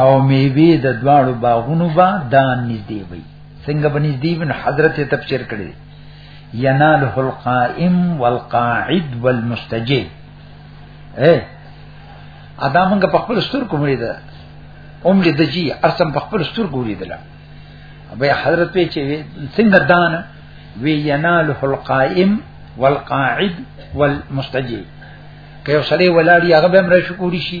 او میوه د دواړو باغونو با دا نږدې وي څنګه بنځ دی بن حضرت تفسیر کړی یناله القائم والقاعد والمستجیب اے ادا موږ په خپل ستر کوم لري دا اوم دې دجی ارسم په خپل ستر ګوري دلا بیا حضرت په چې څنګه دان وی یناله القائم والقاعد والمستجیب که یو سړی ولاړی هغه به امر شکوري شي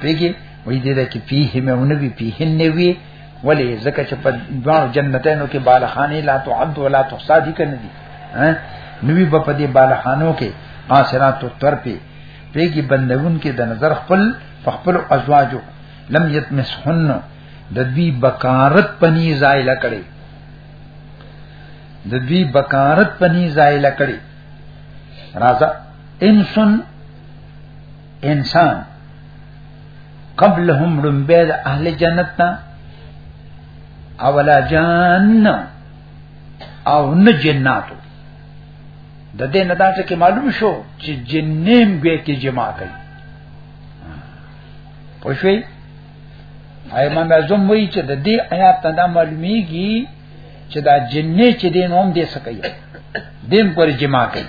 پیګي وې دې دا کې پیه مې ونه وی پیه نه وی ولی زکه چې په دوه جنتینو کې بالخانه لا تعد ولا تحصا دي کنه دي ها نوی په دې بالخانو کې قاصرات تر پی پیګي بندون کې د نظر خپل خپل ازواجو لم یتمسحن د دوی بکارت پنی زایل کړي د دوی بکارت پنی زایل کړي راځه انسن انسان قبلهم رمبه د اهل جنت نا اولا جان او نه جناتو د دې نه دا چې معلوم شو چې جنیم به کې جما کوي پوښوي ایمان اعظم وی چې د دې آیات ته دا معلومیږي چې دا جنې چې دین هم دې سکي دیم پر جما کوي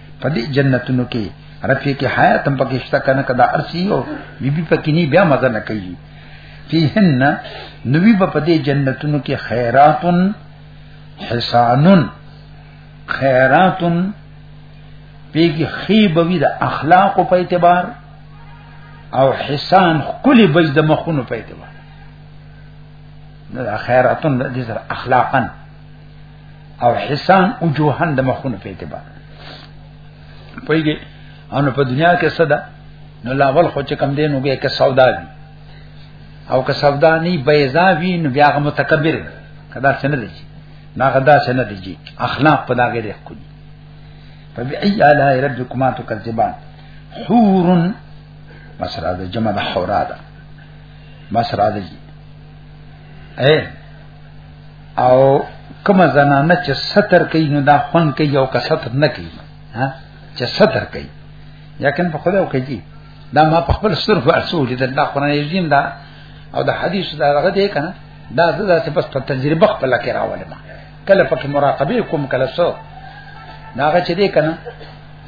په دې جنتونو کې رفیق حیات هم پکې شته کنه کدا ارسی او بیبي پکې نه بیا مزه نه کوي فیهن نوی په دې جنتونو کې خیراتن حسانن خیراتن پیږي خیبوي د اخلاق په اعتبار او حسان کلی بج د مخونو په اعتبار نه خیراتن د دې سره اخلاقن او حسان او جوهن د مخونو په اعتبار پویږي ان په دنیا کې صدا نو لاول خو چې کم دین وګه کې سودا وی او که سودا نه بیزا وی نو بیا غو متکبر کدا څنګه دی نا غدا څنګه دی اخلاق په داګه دی خو دی فبأي آلاء ربكما تكذبان حور مسرا د جمع د حورا ده مسرا د اے او کومه زنانه چې ستر کوي نو دا خون کوي او که ستر نه کوي ها چې ستر کوي یقین په خدای او کوي دا ما په خپل ستر په اصول دي دا قران یزیم دا او دا حدیث دا هغه دی کنه دا زه دا بس په تجربه خپل کې راولم کله پکې مراقبه کوم کله سو دا هغه چې دی کنه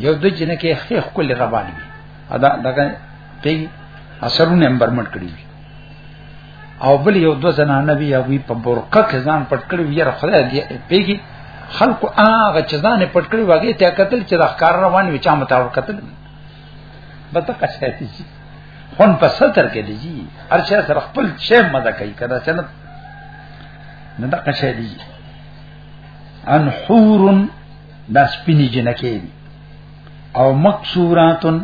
یو د جنې کې خې خپل روان وي ادا دا پیږي اثرونه هم برمټ کړی او بل یو دو زنانه بیا وی په برقه کې ځان پټ کړی یره خدای دې پیګي خلکو هغه چې ځان پټ کړی واګې ته قتل چې د ښکار روان وي چا متاو قتل بته قصه دي خون په ستر کې دي جی ارشه سره خپل شی مزه کوي کدا چنه نه دا قصه دي ان حور دا سپینی جنکې دي او مکسوراتن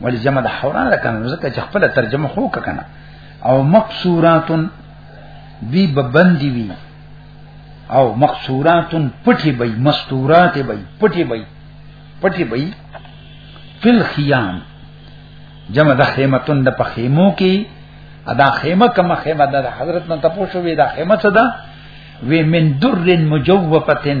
ولی جمع د حوران را کنه ځکه چې خپل ترجمه خو کنه او مقصوراتن دی ببندی وی او مقصوراتن پټي بی مستورات بی پټي بی پټي بی فل خیام جمع د خیمتون د پخیمو کې ادا خیمه کما خیمه د حضرت نه تاسو وی دا خیمه څه ده وی من در مجوفتن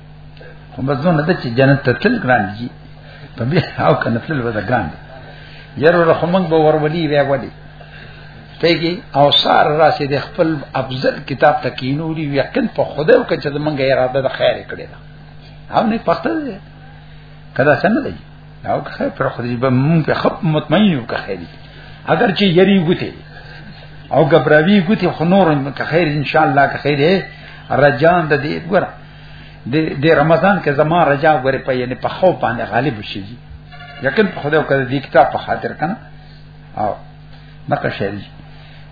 هم بزون نه چې جنت ته تل ګران دي په بیا او کنه تل ودا ګران دي یره رحمنګ به ورولي وی وړي تېږي او سار راسي د خپل افضل کتاب ته کینوري یقین په خدای او کچې منګه اراده د خیر کړی دا هم نه پخته دي کدا څنګه دی او که خیر پر خدای به مونږ په خپ مطمئن یو که خیر اگر چې یری وته او غبراوی ګوتی خنور که خیر ان شاء الله که خیر رجان د دې ګره د د رمضان کې زما رجا غره په یعنی په خو باندې غالب شي یقین په خدای او کړه دې کتاب په خاطر کنه او مکه شي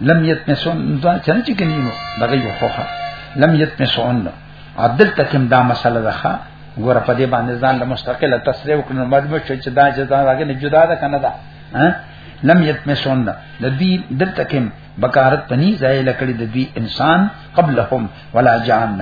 لم یتمسون دا څنګه چې کنيو دغه یو خوخه لم یتمسون عدل تکم دا مسله ده ګوره په دې باندې ځان له مستقله تصریح وکړو مجبور شو چې دا جزا راغلی جدا ده کنه ده لم یتمسون د دې دلته کې بکارت پني ځای لکړي د دې انسان قبلهم ولا جان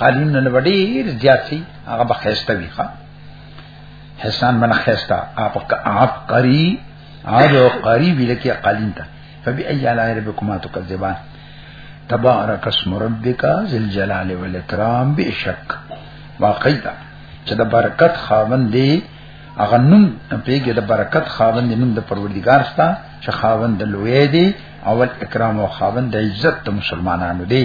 قالین نه وړي زیاتی هغه بخښته وی ښا حسان من خستا اپ اپ قری اجو قری وی لکه قالین ته فبی ای علی ربکما تکذبان تبارک اسم ربک ذل جلال والاکرام بشک واقعی دا چې د برکت خاوند دی هغه نوم پیګه د برکت خاوند نوم د پروردگار ستا چې خاوند لوی دی اول اکرام او خاوند د عزت د مسلمانانو دی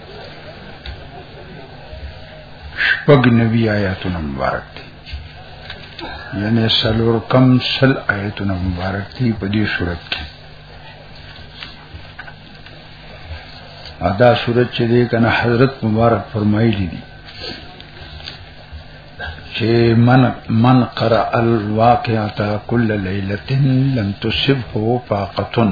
شپږ نبی آیاتونه مبارک دي یعنی سلور کم سل آیاتونه مبارک دي په دې صورت کې ادا صورت چې دې کنه حضرت مبارک فرمایلی دي چې من من قرأ الواقعات كل ليله لم تصبه فاقتن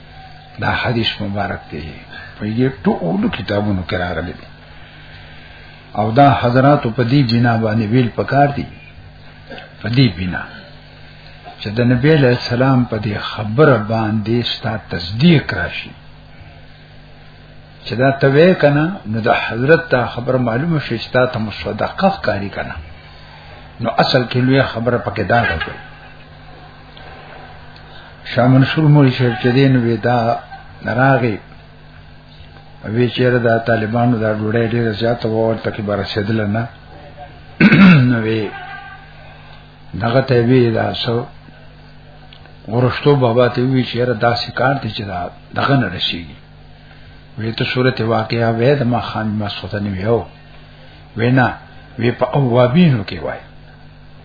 دا حدیث مبارک دی په یې ټول کتابونو کې راغلی دی او دا حضرات په دې جنا باندې ویل پکار دي په دې بنا چې د نبی له سلام په دې خبره باندې ستا تصدیق راشي چې دا توې کنه نو د حضرت ته خبر معلومه شي چې تا ته مصدقه کاری کنه نو اصل کې لوی خبره پکې دا ده شاه منصور موري شهر چې دین ودا نراغي وی چیرې دا طالبانو دا ډوړې ډېر زیات وو ورته کې بار سیدل نه نو وی دغه ته وی دا سو ورشتو بابا ته وی چیرې دا سکار دي چې دا دغه نه رسیږي وی ته صورت واقعا وې د ما خان مسوته نیو وینا وی په اوابینو کې وای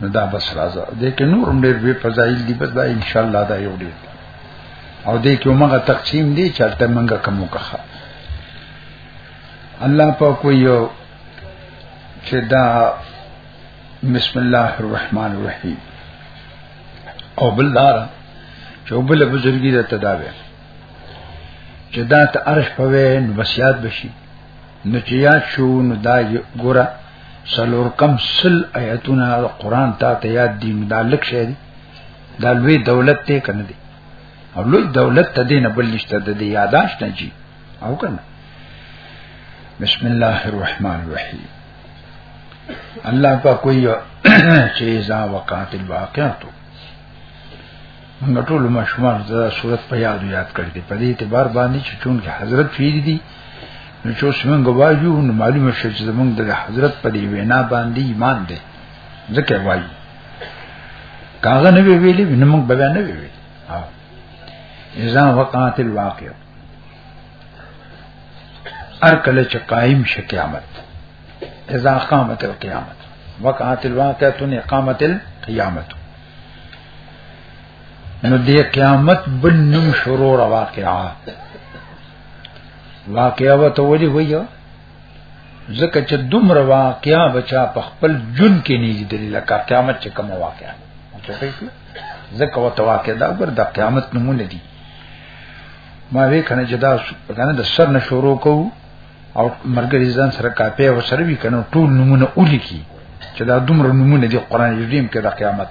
نو دا بس راځه دې کې نور هم ډېر به فضایل دي بس دا ان شاء الله دا یو ډېر او دې کې موږ تقسیم دي چې تل موږ کومو کخه الله په کوی چې دا بسم الله الرحمن الرحیم او بلدار چې بل بزرګی د تداوی چې دا ته عرش پوي نو بسیات بشي نو چې یا شو نو دا ګوره سلور کم سل آیتونه قرآن تا ته یاد دی دا لک شه دی دا لوی دولت ته کنه دی او لوی دولت ته دی نه بل نشته د یاداش نه جی او کنه بسم الله الرحمن الرحیم الله په کوئی چې ذا وقات الواقعاتو موږ ټول ماشومان د صورت په یاد یاد کړی دی په دې اعتبار باندې چې چون کې حضرت پیل دي نو چې اوس موږ وایو نو معلومه شوه چې موږ د حضرت په دې وینا باندې ایمان دی ځکه وایو کاغه نه ویلې نو موږ به نه ویلې ها اذا وقعت الواقع ار کله چې قائم شي قیامت اذا قامت القیامت وقعت الواقعه اقامت القیامت نو د قیامت بل نوم شروع را واقعا واقعا وته ودی ویو ځکه چې دومره واقعا بچا په خپل جون کې نه لیدل لکه قیامت چې کوم واقعا ځکه وته واقعا دا ګر د قیامت نمونه دي ما وی کنه چې دا کنه د سر نه شروع کوو او مرګري ځان سره کاپه او سره وی کنه ټول نمونه ولي کی چې دا دومره نمونه دي قران کریم کې د قیامت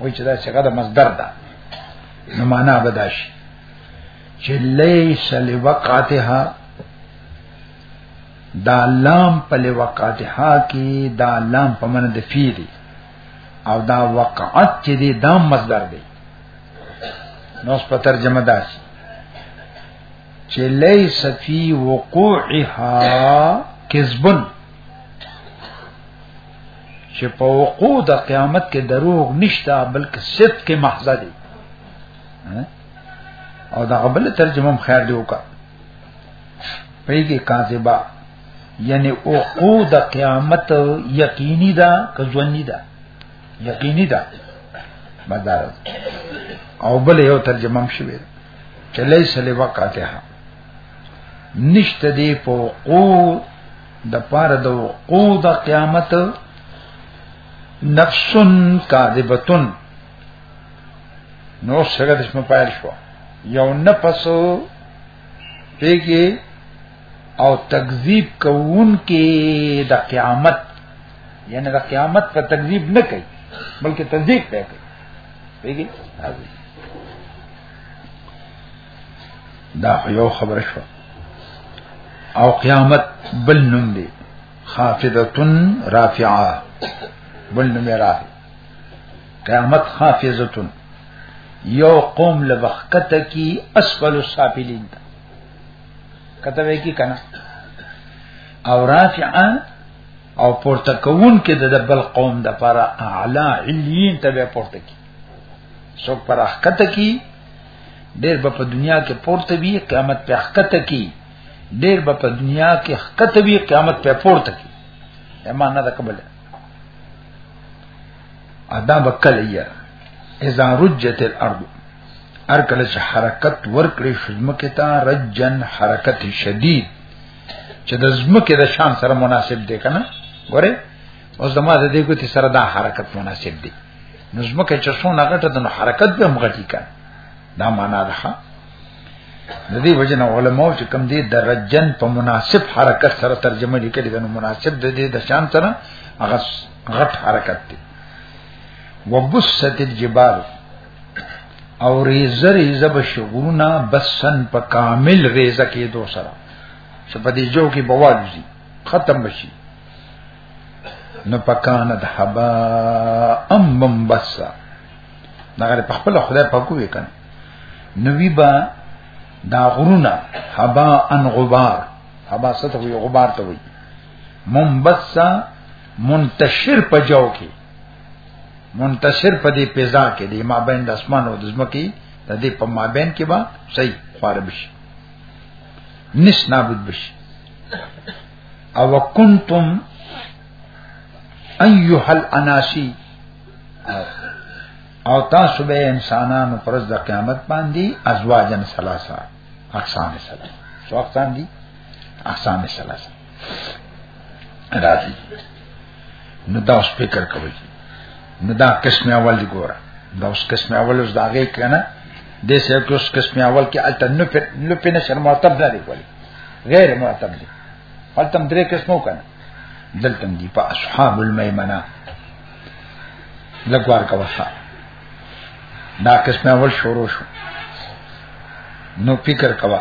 وای چې دا څنګه د مصدر ده نو معنا بداش چې ليس لوقاتها دا لام په لوقاتها کې دا لام په من د فی دی او دا وقعت چې دی دا مصدر دی نو په ترجمه داسي چې ليس فی وقوعها کذبن چې په وقوع د قیامت کې دروغ نشته بلکې صدق کې محض دی او دا بل ترجمه هم خیر دی وکړه پیږي کاذبا یعنی وقوع د قیامت یقیني ده که ځونی ده یقیني ده مدار او بل یو ترجمه هم شوی چې لیس لوقاتها نشته دی په وقوع د پاره د وقوع د قیامت نفس کاذبتن نو څنګه د شپه پایل شو یو نفس پیګي او تکذیب کوون کې د قیامت یعنی د قیامت په تکذیب نه کوي بلکې تصدیق کوي پیګي دا یو خبره شو او قیامت بل نوم دی خافضتن رافعه بل نوم راځي قیامت خافضتن یو قوم لبخکت کی اسفل السافلین تا کته وی کی کنه او رافعه او پورته کون کې د بل قوم د لپاره اعلی علین ته پورته کی سو پر اخکته کی ډیر به په دنیا کې پورته وي قیامت په حقته کې ډیر به په دنیا کې حقته وي قیامت په پورته کې ایمان نه قبل ادا بکلیا اذا رجت الارض هر کله چې حرکت ورکړي شزمکه ته رجن حرکت شدید چې د زمکه د شان سره مناسب دی کنه ګوره اوس دما د دې کوتي سره دا حرکت مناسب دی نو زمکه چې څونه غټه د حرکت به مغټی کا دا معنا ده د دې وجنه علماء چې کم دي درجن په مناسب حرکت سره ترجمه لیکلي دا مناسب د دې د شان سره هغه غټ حرکت دی وبست الجبال او ریزه ریزه بشغونا بسن په کامل ریزه کې دو سره چې په دې جو کې بوالوزی ختم بشي نو پکانه د حبا ام منبسا نغره په خپل خدای پاکو وکړ نو وی با دا غرونه حبا ان غبار حبا سته وی غبار ته وی منبسا منتشر په جاو کې منتشر په دې پیزا کې دی ما بین د اسمان او د زمکی د دې په ما بین کې با صحیح خاربش نس نابود بشي او کنتم ایها الاناسی او تاسو به انسانانو پرز د قیامت باندې ازواجن ثلاثه اقسام ثلاثه څو اقسام دي اقسام ثلاثه راځي نو دا اوس فکر کوي نو دا قسم اول دی ګوره دا اوس قسم اول اوس دا غي کنه د سې کې اوس قسم اول کې الته نو په نو په نشر مرتب نه دی کولی غیر مرتب دي هلتم درې قسمو کنه دلتم دي په اصحاب المیمنه لګوار کا وسا دا قسم اول شروع شو نو فکر کوا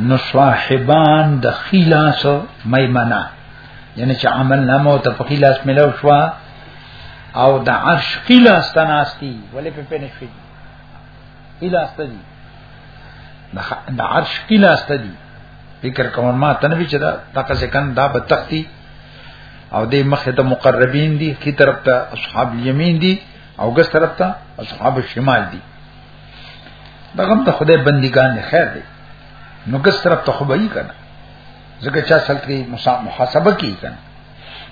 نو صاحبان د خلاص میمنه یعنی چې عمل نامو ته په خلاص ملو شو او د عرش خلاص تناستی ولې په پنه شوی الاسته دي د عرش الاسته دي فکر کوم ما تنوي چې دا تاکه سکن دا به تختی او د مخه ته مقربین دي کی طرف ته اصحاب الیمین دي او ګس طرف ته اصحاب الشمال دي دغه ته خدای بندگان نه خیر دي نو ګس طرف ته خو به یې کنه ځکه چې اصل کې محاسبه کی کنه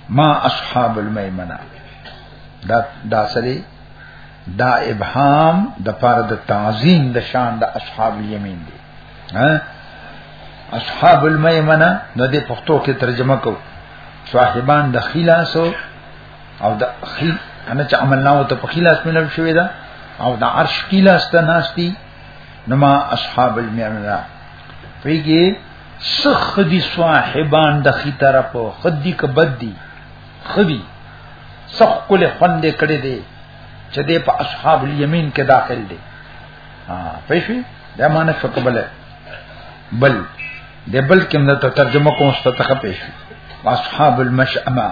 ما اصحاب المیمنه دا دا سره دا ابهام د پاره د تعظیم د شان د اصحاب الیمین دی ها اصحاب المیمنه نو د پښتو کې ترجمه کو صاحبان د خلاصو او د خل کنه چې عمل نامو ته په خلاص ملل شوې ده او د عرش خلاص ته ناشتي نما اصحاب المیمنه پیږي سخ دي صاحبان د خي طرف خدي کبد دي خدي سخ کله خوند کړي دي چې دې په اصحاب الیمین کې داخل دي ها پېښې دا معنی شو کبله بل د بل کې موږ ته ترجمه کوم ست ته پېښې اصحاب المشأمه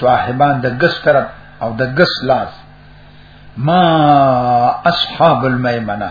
صاحبان د ګس طرف او د ګس لاس ما اصحاب المیمنه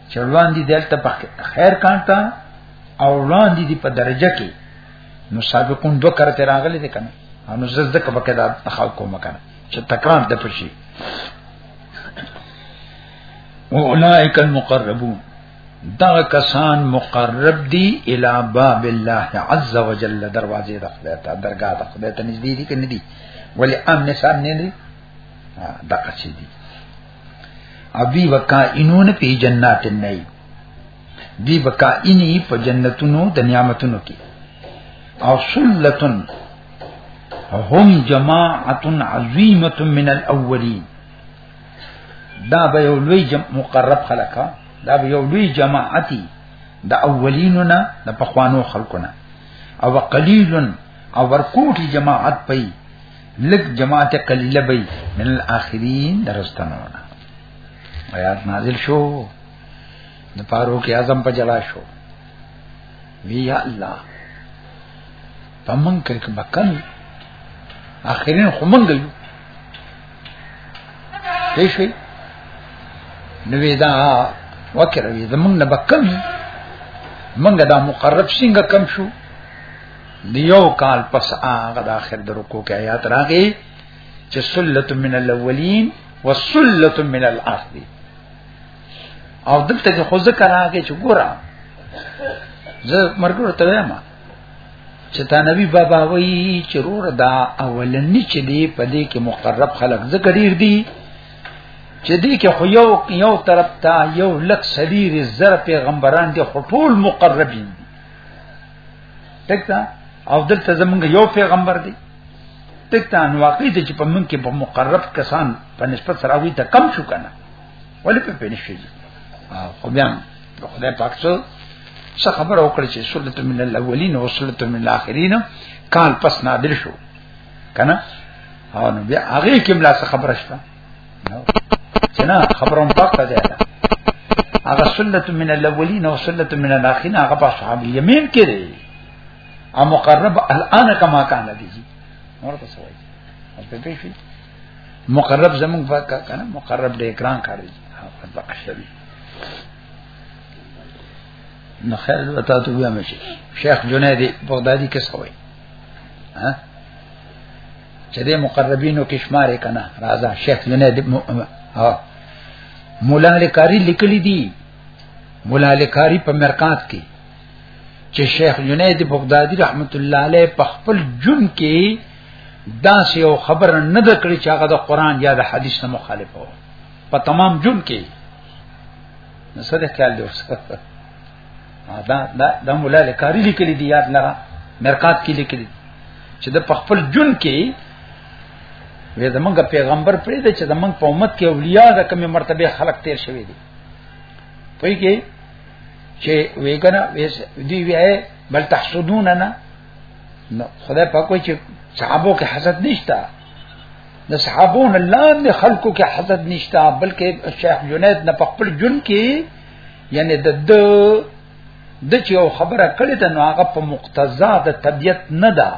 چې وړاندې دلته په خیر کانتا او وړاندې دی په درجه کې نو سابقون دو کرته راغلي دي کنه نو زړه کې پکې دا تخاوت کوم کنه چې تکرار د پشي اولائک المقربون دا کسان مقرب دي الی باب الله عز وجل دروازه د خدای ته درگاه د خدای ته نږدې دي کنه دي ولی امن سام نه دي دا قصې دي ابي وکا انون پی جنات النعیم دی وکا انی په جنتونو د نعمتونو کې او سلتن هم جماعت عظیمه من الاولین دا به یو لوی مقرب خلقه دا به یو لوی جماعتي د اولینو نه د پخوانو خلقونه او قلیل او ورکوټي جماعت پي لک جماعت قلیله بی من الاخرین درستنونه آیات نازل شو د پاروق اعظم په جلا شو وی یا الله پمن کرک بکن اخرین خو مونږ یو هیڅ وی نو ودا وکړه وی زمونږ نه بکم مونږ دا مقرب څنګه کم شو دیو کال پس هغه د اخر د رکوع کې آیات راغی چې سلت من الاولین وسلت من الاخرین او دلته چې خو ذکر راغی چې ګورا زه مرګور ته وایم چې تا نبی بابا وایي چې رور دا اولنی چې دی په دې کې مقرب خلق ذکر ډیر دی چې دې کې خو یو یو طرف ته یو لک سلیری زر پیغمبران دي خو ټول مقربین دي دکته او دلته زمونږ یو پیغمبر دی دکته ان واقعي چې په من کې په مقرب کسان په نسبت سره وي ته کم شو کنه ولې په پېنې شي او بیا خدای پاک څو څه خبر او کړی چې سلطه من الاولین او سلطه من الاخرین کال پس نادر شو کنه او نو بیا هغه کې ملا څه خبره شته چنا خبرم پاک ته ده هغه سنت من الاولین او سنت من الاخرین هغه په اصحاب الیمین کې دی او مقرب الان کما کان دی نور څه وایي او په پیښې مقرب زمون په کنه مقرب د اکرام کاری هغه په اشری نو خیر وتا ته ویمه شیخ جنیدی بغدادي کې څه وایي ها چې د مقربینو کې شمار کنا راځه شیخ جنید ها مولا لکاری لیکلی دی مولا لکاری په مرکات کې چې شیخ جنید بغدادي رحمت الله علیه په خپل جون کې دا سه یو خبر نه د کړی چې هغه د قران یا د حدیث نه مخالف و په تمام جون کې نو سره خیال دی دا دا د مولا لکاری لیکلی دی یاد لرا مرقات کې لیکلی چې د خپل جون کې وې زمونږ پیغمبر پرې د چې زمونږ په امت کې اولیاء د کومه مرتبه خلق تیر شوی دی پوي کې چې وېګنا وېس دی وې بل تحسدون نه نو خدای په کوی چې صحابو کې حسد نشتا د صحابو نه لاندې خلکو کې حسد نشتا بلکې شیخ جنید نه په خپل جون کې یعنی د د د چې یو خبره کړې ده نو هغه په مقتضا د طبیعت نه ده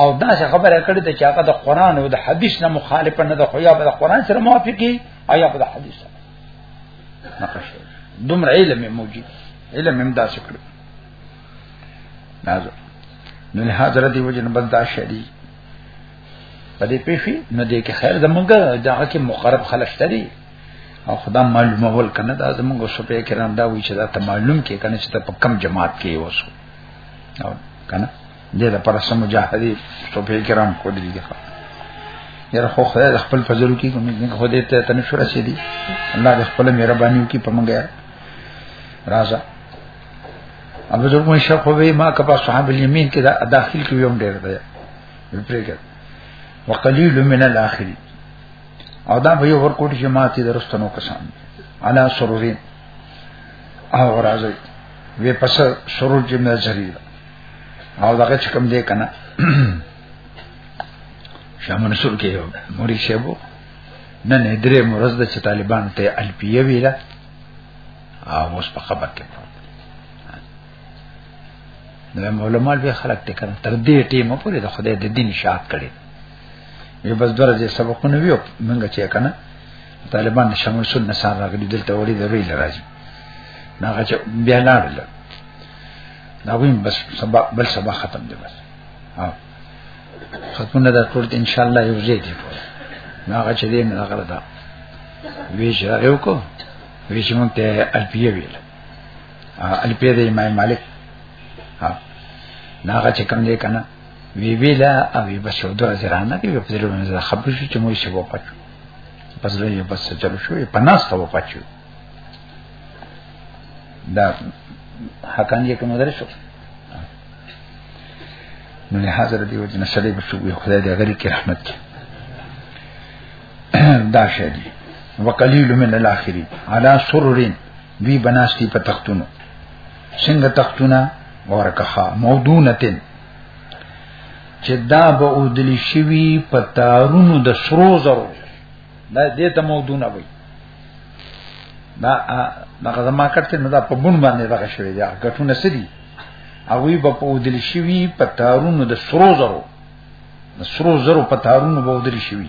او دا څه خبره کړې ده چې هغه د قران او د حدیث نه مخالف نه ده خو یا د قران سره موافقي او یا د حدیث سره نقشه دومره علم موجود علم هم دا څه کړو نازو نو له حضرت دی وجه نه بل دا شری په دې پیښې نو دې کې خیر زمونږه دا کې مقرب خلک تري او خدا معلومه ول کنه دا زموږ صوفي کرام دا وی چې دا ته معلوم کې کنه چې ته په کم جماعت کې اوسو او کنه دې د پر سم مجاهدي صوفي کرام کو دي دغه یره خو خدای خپل فضل کې کوم نه خو دې ته تنه شور شي دي الله دې خپل مهرباني وکي په منګه راځه ابو ذر مو شیخ خو ما کبا صاحب الیمین کې دا داخل کې یوم ډیر دی پرېګر وقلیل من الاخرین او دا به یو ورکوټ جماعت درستنو کسان علا سرورین او راځي وی پس سرور چې مې ځري او دغه چې کوم دی کنه شامن سر کې یو موري شیبو نه نه درې مرز د طالبان ته الپیه ویلا او اوس په خبر کې نو علماء به خلق ته کړه تر دې ټیمه پورې د خدای د دین شاعت کړي یو بس درځي سبقونه ویو موږ چې کنه طالبان شمول سن نسان راغلي دلته وړي دروي لراځي ناغه چې بیا لاړل دا ویم بس سبا بل سبا ختم دی بس ها ختمونه دا ټول ان شاء الله یو ځای دی ټول ناغه چې دې نه غره دا وی چې راغیو کو وی چې مونږ ته الپیه ویل الپیه د امام مالک ها ناغه چې کوم دی کنه وی ویلا او بس یو دوه زرانه دی په دې باندې زه خبر شو چې مو شی وو پاتو پس له یو بس چلو شو په ناس ته وو پاتو دا حقان یې کوم درشو نو له حاضر دی وجه نشلې بشو یو خدای دې غری کې رحمت کې دا شی دی وقلیل من الاخرین علی سرورین دوی بناستی په تختونو څنګه تختونه ورکه مودونتن چې دا به اودلی شوی په تارونو د سرو زرو دا دې ته مودونه وي دا هغه زما کټه نه دا په بون باندې راغ شوی دا غټونه سدي هغه به په اودل شوی په تارونو د سرو زرو د سرو زرو په تارونو به اودل شوی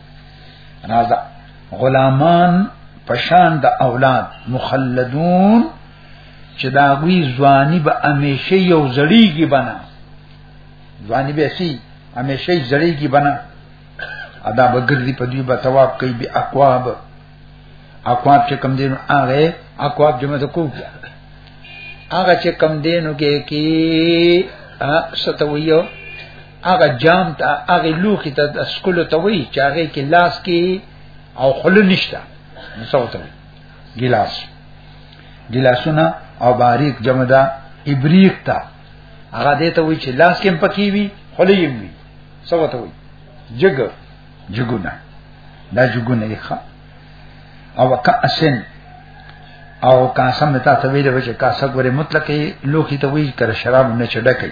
راځه غلامان پشان د اولاد مخلدون چې دا غوي ځواني به همیشه یو زړیږي بنا ځواني به سي همیشه زړیږي بنا ادا بغرزي په دې به ثواب کوي به اقواب اقواب چې کم دین هغه اقواب جمع ته کوو هغه چې کم دینو کې کې ا ستویو هغه جام ته هغه لوخي ته د سکول ته وی چې هغه کې لاس کې او خل نشته نو څه وته ګلاس ګلاسونه او باریک جمع ده ابریق تا هغه دې ته وی چې لاس کې پکی وی خل یې وی څه وته وی جګ جګونه دا جګونه یې ښه او کا اسن او کا سم ته ویل چې کا سګوره مطلق لوخي ته وی کر شراب نه چډکې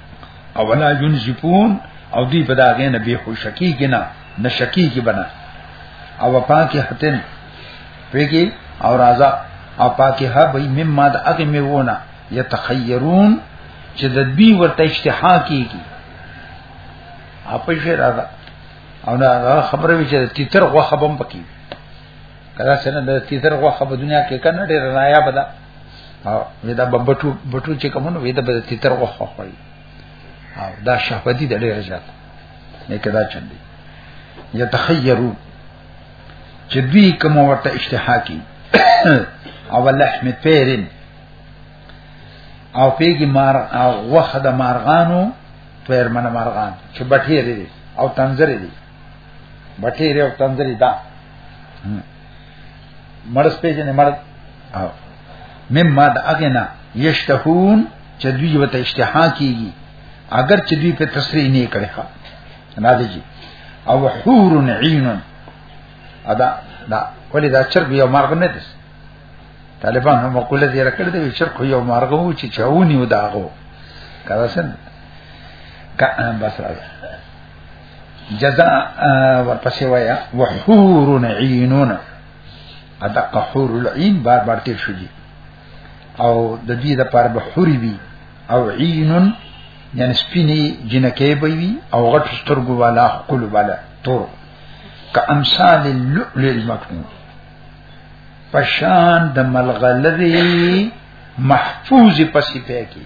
او ولا ينزفون او دی په داغه نه به خوشکی کنا نشکی کی بنا او پاکه حتن پیګي او رازا او پاکه ها به مما د اغه میونه یتخیرون چې د دوی ورته اشتها کیږي اپې شي راځه او دا خبره وی چې تیتر غو خبم پکې کدا څنګه د تیتر غو خبر دنیا کې کنه ډیر نایاب ده او ودا ببټو بټو چې کومو ودا به تیتر وخو خوړي او دا شهبدي د ډېر زیات نه کدا چندي یتخیرو چې دوی کوم ورته اشتها کی او لحم پیرن او پیګي مار او وخه د مارغانو پیر من مارغان چې بټې لري او تنزرې دي بټې لري او تنزرې ده مرس پیژنې مرد او مما د اغنا یشتهون چې دوی وته اشتها کیږي اگر چې دوی په تصریح نه کړي ښا نه دی او حور عین ادا دا ولې دا چرګ یو مرغ نه دی طالبان هم مقوله دی راکړ دی چرګ یو مرغ وو چې چاونی وداغو کدا سن کا بس راځه جزاء ورپسې وایا وحور عینون ادق حور العين بار بار تیر شو دي او د دې د پاره به حوري وي او عینون یعنی سپینی جنکه به وي او غټ سترګو والا خپل والا تور کامثال اللؤلؤ المكنون پشان د ملغلری محفوظ پسې پېکی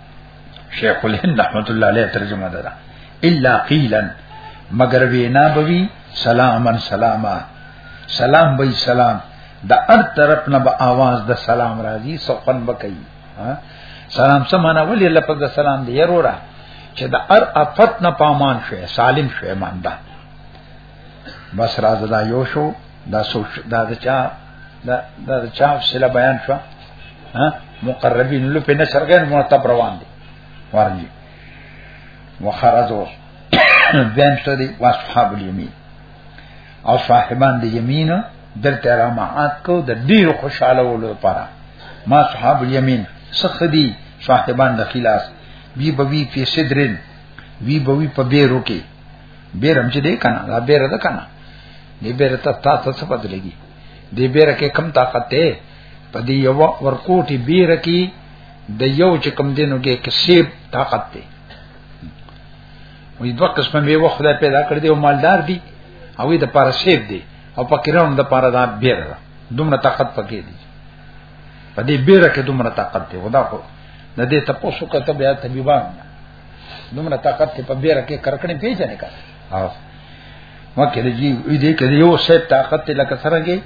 شیخ الهند رحمت الله علیه ترجمه ده الا قیلا مگر وینا بوي سلامن سلاما سلام بی سلام د هر طرف نه به आवाज د سلام راځي سوقن بکئی سلام سمانا ولی لپس د سلام دی یرورا چې د هر افت نه پامان شوه سالم شوه مانده بس راځه دا یو شو دا سوچ دا د چا دا دا چا سره بیان شو ها مقربین له په نشر غیر مرتب روان دي ورني وخرجوا بین شو دي واصحاب الیمین او صاحبان د یمین دلته را معاد کو د ډیر خوشاله ولو لپاره ما صحاب الیمین سخدی صاحبان د خلاص وی بوی فی صدرن وی بوی په بیرو کې بیرم چې دی کنه دا بیره ده کنه دې بیره ته تاسو څه پد لګي دې بیره کې کم طاقت ده په دې یو ورکوټي بیره کې د یو چې کم دینو کې کسب طاقت ده وې دوه قسمه به وخدای پیدا کړی دی او مالدار دی او د پاره سیب دی او پکرون د پاره دا بیره ده دومره طاقت پکې دی په دې بیره کې دومره طاقت دی ودا خو د دې تاسو کته بیا طبيبان دومره طاقت په بیره کې کرکنې پیژنې کا او مکه دې دې کې یو څه طاقت لکه سرګي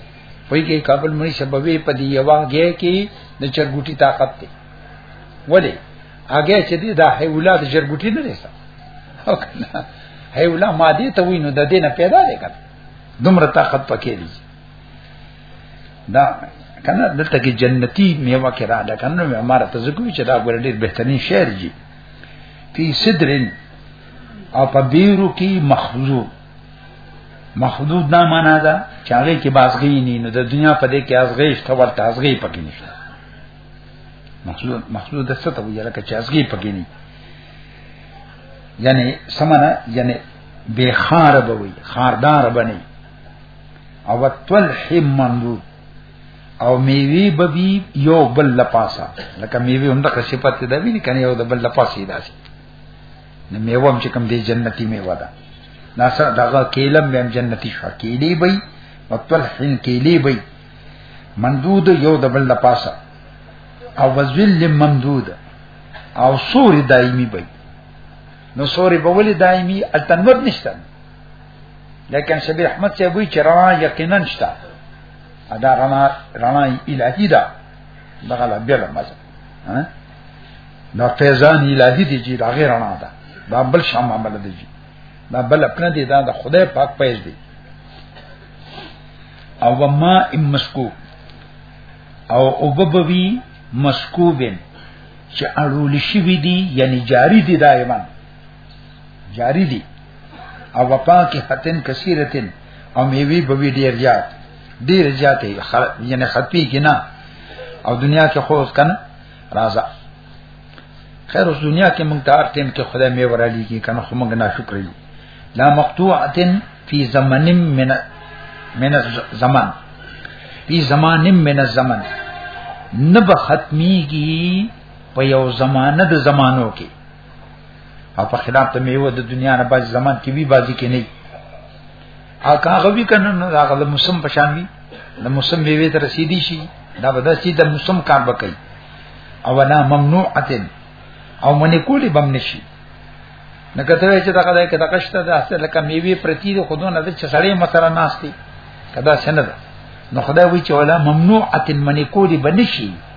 پوي کې کابل مې سببې په دې واګه کې د چرګوټي طاقت دی ولی هغه چې دې دا حیولات چرګوټي نه لري او کنه حیولا ماده ته وینو د دې نه پیدا دی کنه دومره طاقت پکې دی دا کنه دلته کې جنتی میوه کې را ده کنه مې اماره ته زکو چې دا ګور ډیر بهترین شعر جی فی صدرن او په بیرو کې مخزو محدود دا معنا ده چې هغه کې بازغی نه نو د دنیا په دې کې ازغی شته ورته ازغی پکې نشته محدود محدود د څه ته ویل کې چې ازغی پکې نه یعنی سمانه یعنی بے خار بوي خاردار بني او طلح منضود او میوی ببی یو بل لپاسا لکه میوی هم دغه صفات ده ویني کنه یو د بل لپاسې داسې نو میوه هم چې کوم دی جنتی میوه ده ناسا دغه کیلم به جنتی شو کیلی بی او طلح کیلی بی مندود یو د بل لپاسا او وزل ممدود او سور دایمی بی نو سوري به ولې دایمي التنور نشته لیکن شبیه احمد چې وی چې رڼا یقینا شته ادا رڼا رڼا الهی ده دغه لا بل مزه ها دا فیضان الهی دی چې دا غیر رڼا ده دا بل شام عمل دی دا بل خپل دی دا د خدای پاک پیس دی او ما ام مسکو او وببوی مسکوبن چې اړول شي وی دي یعنی جاری دي دایمن جاری دي او وپاکه حتن کثیرتن او میوی بوی ډیر زیات ډیر زیات یعنی خپي کنا او دنیا کې خو اوس کنه راځه خیر اوس دنیا کې مونږ ته ارتم کې خدای می ورالي کې کنه خو مونږ ناشکر یو لا مقطوعتن فی زمن من من زمان فی زمان من الزمن نب ختمیږي په یو زمانه د زمانو کې او په خلاف ته میوه د دنیا نه باز زمان کې وی بازی کې نه او هغه وی کنه نو هغه د موسم په شان وی د موسم میوه ته رسیدي شي دا به داسې د موسم کار وکړي او نه ممنوعتن او منې کولی بم نشي نه کته چې دا کله کې دا کشته د اصل لکه میوه پرتی د خودونه د چسړې مثلا ناشتي کدا سند نو خدای وی چې ولا ممنوعتن منې کولی بنشي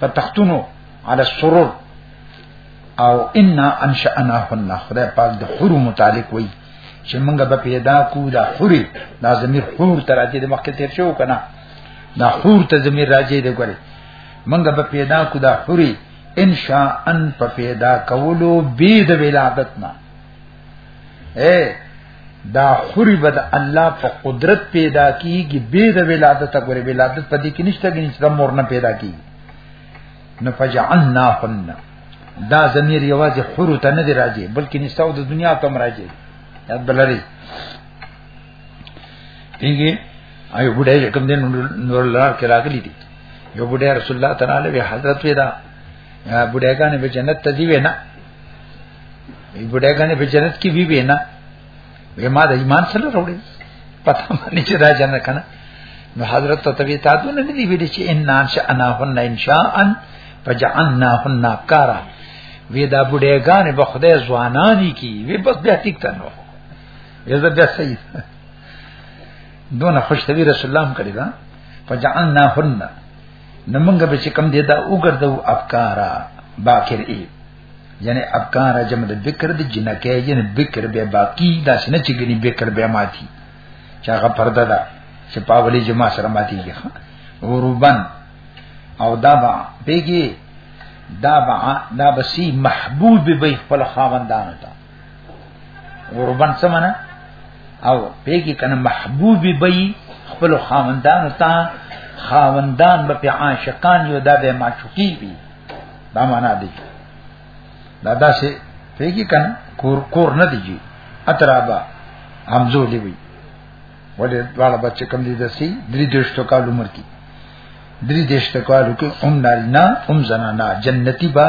په تختونو على السرور او ان انشأناهن خدای پاک د حور متعلق وای چې موږ به پیدا کو دا حوري دا زمير حور تر دې د مخکې تیر شو کنه دا حور ته زمير راځي دی ګوري موږ به پیدا کو دا حوري ان شاء ان په پیدا کولو بيد ولادت نه اے دا خوري بد الله په قدرت پیدا کیږي به د ولادت غره ولادت په دې کې نشته کې نشته مور نه پیدا کیږي نو فجعلنا فن دا زمير یوازې خور ته نه دی راځي بلکې نساو د دنیا ته راځي یاد بلری پیږي ایو بډای کوم دین نور لار کې راغلي دي یو بډای رسول الله تعالی به حضرت ودا بډایګانې به جنت ته دی وینا ای بډای غنه په جنت کې وی وینا وی ما د ایمان سره وروړي پته مانی چې دا جنت کنه نو حضرت تطبی تا دونه نه دی ویل چې ان نان شاء انا هن ان شاء ان فجعلنا هن ابکارا وی دا بډای غنه به خدای ځوانانی کی وی بس بیا ټیک تنو یزه بیا صحیح دونه خوشتوی رسول الله کړی دا فجعلنا هن نمنګ به چې کم دی دا وګرځو افکارا باکر ای یعنی افکارا جمع د بکر د جنکه یعنی بکر به باقی دا سینه چې ګنی بکر به ماتي چې هغه پرده ده چې پاولی جمع سره ماتي کیږي اوروبن او دا با بیگی دا با دا بسی محبوب بی خپل خاوندانو ته قربان سمنه او پیګی کنه محبوب بی خپل خاوندان تا خاوندان به عاشقان یو دا به معشوقی بی دا معنا دی دا داسې پیګی کنه کور کور نه دیږي اترابا همزو دی وی ولې والا بچ کم دي دسي درې دشتو کال عمر کی درې دشتو کال کې هم نارینا هم زنانا جنتی با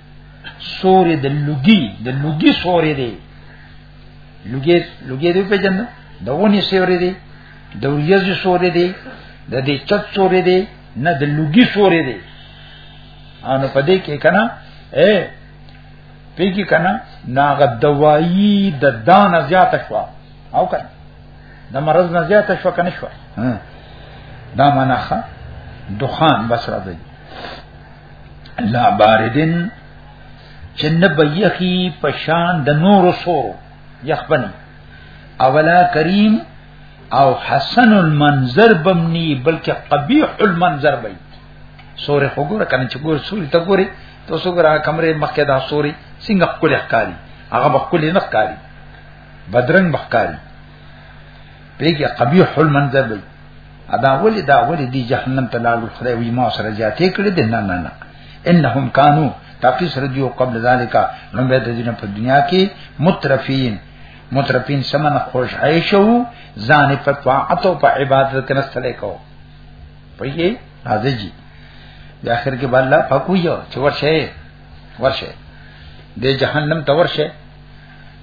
سورې د لوګي د لوګي سورې دی لوګي لوګي دی په جنت د ونی سورې دی د ورځې سورې دی د دې چت سورې دی نه د لوګي سورې دی ان په دې کې کنه اے پیږي کنه ناغه دوايي د دان زیات شو او کنه د مرض نه زیات شو کنه شو دا مناخه دخان بس راځي لا باردن چې نه بيخي پشان د نور سور يخبن اولا کریم او حسن المنظر بمنی بلکې قبیح المنظر بې سورې وګوره کنه چې ګور سوري ته ګوري ته سوګرا کمرې مخکې دا سوري څنګه خپل ښکاری هغه خپل نه ښکاری بدرنګ بخکاری پیګه قبیح المنظر بې ادا ولی دا ولی دی جهنم ته لاړو خدای وی ما سره جاتې کړې ده نه نه نه انهم کانو تاکي سره دیو قبل ذالک نو به د دین په دنیا کې مترفین مترفین سمن خوش عیشو ځان په طاعت او په عبادت کې نستلې کو پوهیږي راځي جی د اخر کې بالا پکو یو چې ورشه ورشه د جهنم ته ورشه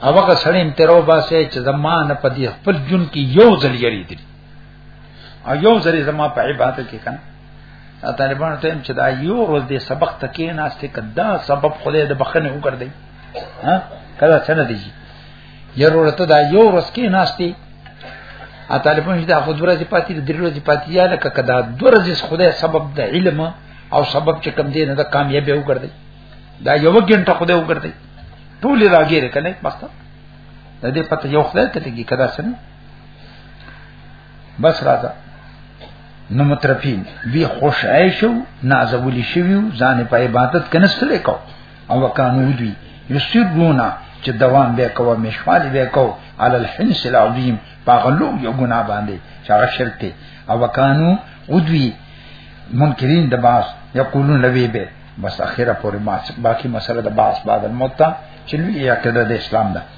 او هغه سړی تیرو باسه چې زمانه په دې خپل جون کې یو ځل یری دي او یو ځری زما په عبادت کې کنه طالبانو ته چې دا یو ورځ دې سبق تکې نه است کدا سبب خدای د بخنه وکړ دی ها کله څنګه دی یره ورته دا یو ورځ کې نه استي ا طالبان چې دا خود ورځې پاتې درې ورځې پاتې یا لکه کدا د ورځې خدای سبب د علم او سبب چې کم دی نه د کامیابی وکړ دی دا یو غنټه خدای وکړ دی ټول راګیره کنه مخته د دې پته یو خدای ته لګي کدا څنګه بس راځه نو مترفین بی خوش عیشو نازولی شویو ځان په عبادت کنه ستړي کو او وکانو دوی یسرون چې دوام به کوو مشوال به کوو عل الحنس العظیم پاغلو یو ګنا باندې چې هغه شرک دی او وکانو ودوی منکرین د باس یقولون لوی به بس اخره پورې باقی مسله د باس بعد الموت چې لوی عقیده د اسلام ده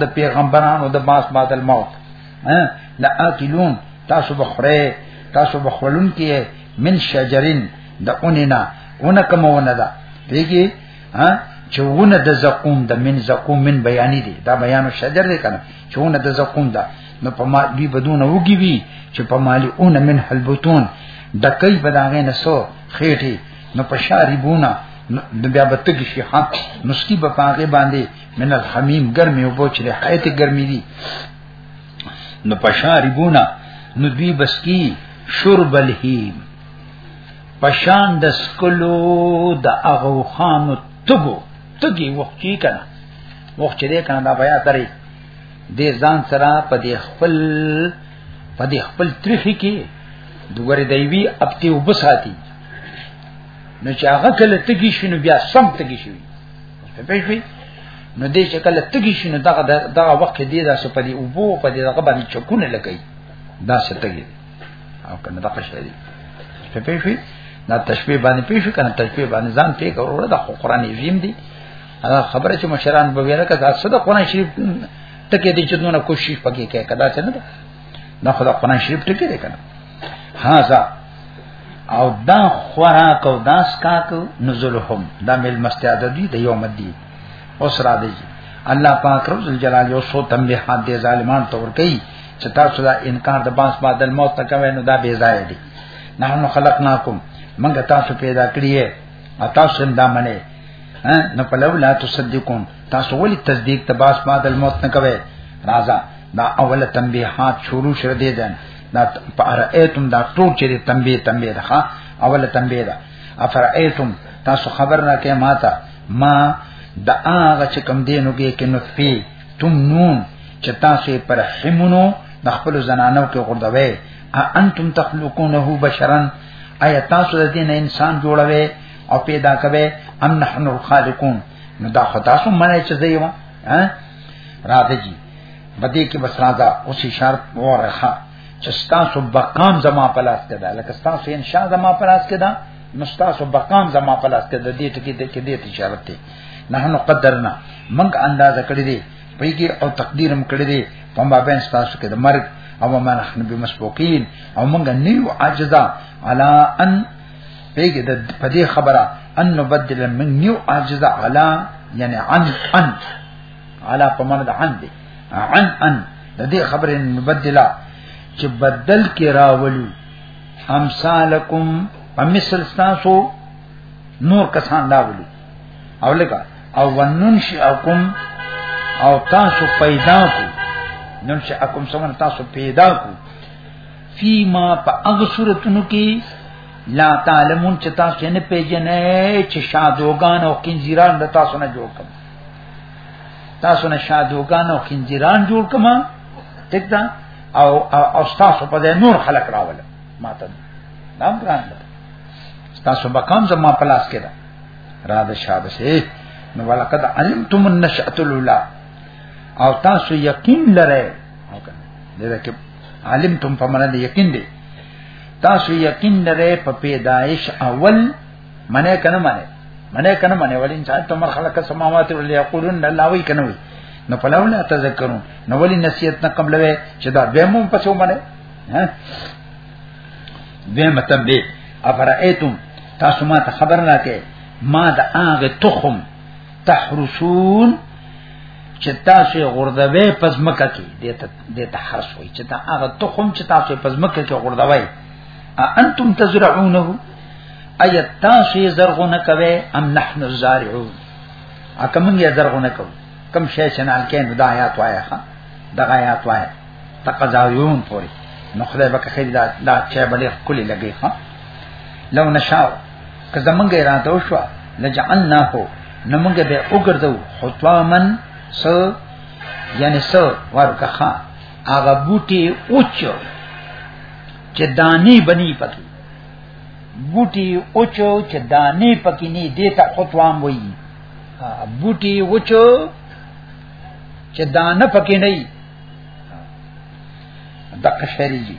د پیغمبرانو د باس بعد الموت ها لا اکلون تاسو بخره تاسو بخولون کې من شجرین د اونینا اونه کومونه ده دیږي ها چونه د زقوم د من زقوم من بیانی دي دا بیان شجر دی کنه چونه د زقوم ده نو په ما بي بدون وګي وي چې په مالي اون من حلبتون د کوي په داغه نه سو خېټي نو په شاري بونه نو بیا به تګ شي ها نو سکی په پاغه باندې من الحمیم ګرمي او بوچ له حیات ګرمي دي نو په شاري بونه نو دوی بسکی شرب الهیم پشان د سکلو د اغو خانو تګو تګي وخت کی کنه وخت دې کنه دا بیا درې دې ځان سره په دې خپل په دې خپل تریخي کې دوګره دیوی اپتی وبساتی نو چې هغه کله تګی شنو بیا سم تګی شوی په پېښوي نو دې چې کله تګی شنو دغه دغه وخت دې دا سو په دې وبو په دې دغه باندې چکونه لګی دا څه تګی او کنه دغه شې دې په پېښوي دا تشبيه باندې پېښو کنه تشبيه باندې ځان ته کوره دا قرآن عظیم دی هغه خبره چې مشران په ویره کې دا صد قرآن شریف ټکې دي چې دونه کوشش پکې کوي کدا څه نه ده نه خدا قرآن شریف ټکې دي کنه هاذا او دا خوراک او دا سکاک نزلهم دا مل مستعددی د یوم الدین اوس را دی الله پاک رب الجلال یو سو تنبیحات دی ظالمان تور کوي چې تاسو دا انکار د باس بعد الموت تکوي نو دا بی ځای دی نحنو خلقناکم منګه تاسو پیدا کړی یې تاسو هم دا منئ ها نه فلولا تصدقون تاسو ولې تصدیق ته باس ما د موت نه کوي راځه دا اوله تنبیحات شروع شر دي دن دا پارئتم دا ټول چې تنبیه تنبیه ده ها اوله تنبیه ده افرئتم تاسو خبر نه کې ما ته ما د هغه چې کم دینو کې کې نطفه تم نون چې تاسو پر حمونو د خپل زنانو کې غردوي انتم تخلقونه بشرا ایا تاسو د دین انسان جوړوي او پیدا کوي ام نحن الخالقون نو دا خدا سو منه چې دی و ها راته جی بدی کې بس راځه او شي شرط ورخه چې تاسو بقام زما پلاس کې ده لکه تاسو ان شاء زما پلاس کې ده نو تاسو بقام زما پلاس کې ده دې ټکی دې کې دې اشاره ته نه نو قدرنا منګ انداز کړی دی پرې کې او تقدیر هم کړی دی په ما بین تاسو کې د مرګ او ما نحن بمسبوقین او منګ نیو عاجزا علا ان پیګه د پدې خبره ان نبدل من نیو عاجز علا یعنی عن عن علا په معنی د عن دی عن عن د دې خبره مبدلا چې بدل کې راولو امثالکم امثل تاسو نور کسان راولو او لکه او وننشئکم او تاسو پیدا کو ننشئکم څنګه تاسو پیدا کو فيما په هغه صورتونو کې لا تعلمون چې تاسو نه پیژنې چې شادوغان او خنزیران د تاسو نه جوړ کړي تاسو نه شادوغان او خنجران جوړ کما ټیک ده او او تاسو په دې نور خلق راول ماته نام ګران ده تاسو به کم زما پلاس کړه را ده شاده شي نو ولقد علمتم النشأه الاولى او تاسو یقین لره او کنه دا کې عالم تم په معنا دی یقین دی تاسو یقین لرئ په پیدایش اول منه کنه منه منه کنه منه ولین چې تمر خلق سماوات ول یقولون الله وی کنه وی نو فلولا تذکرون نو ولی نصیحت نه قبل وی چې دا به مو پسو منه ها به مطلب دی افرایتم تاسو ما ته خبر راکې ما د هغه تخم تحرسون چې تاسو غردوي پزمکه کې دته دته حرس وي چې تا هغه تخم چې تاسو پزمکه کې غردوي انتم تزرعونه اي تاسو زرغونه کوي ام نحن الزارعون اکه موږ یې زرغونه کوو کم شې چې نال کې نو د آیات وایا ها د آیات وایا تقزایون پوری نو خدای به خیر دا دا چې بلې کلی لګي ها لو نشاو که زمونږ اراده وشو لجعلناه نو موږ به وګرځو حطامن س یعنی س ورکه هغه بوټي اوچ چې دانی بنی پکې بوټي اوچ چې دانی پکې نه دیتا حطام وایي بوټي اوچ چې دانه پکې نه دقه شریږي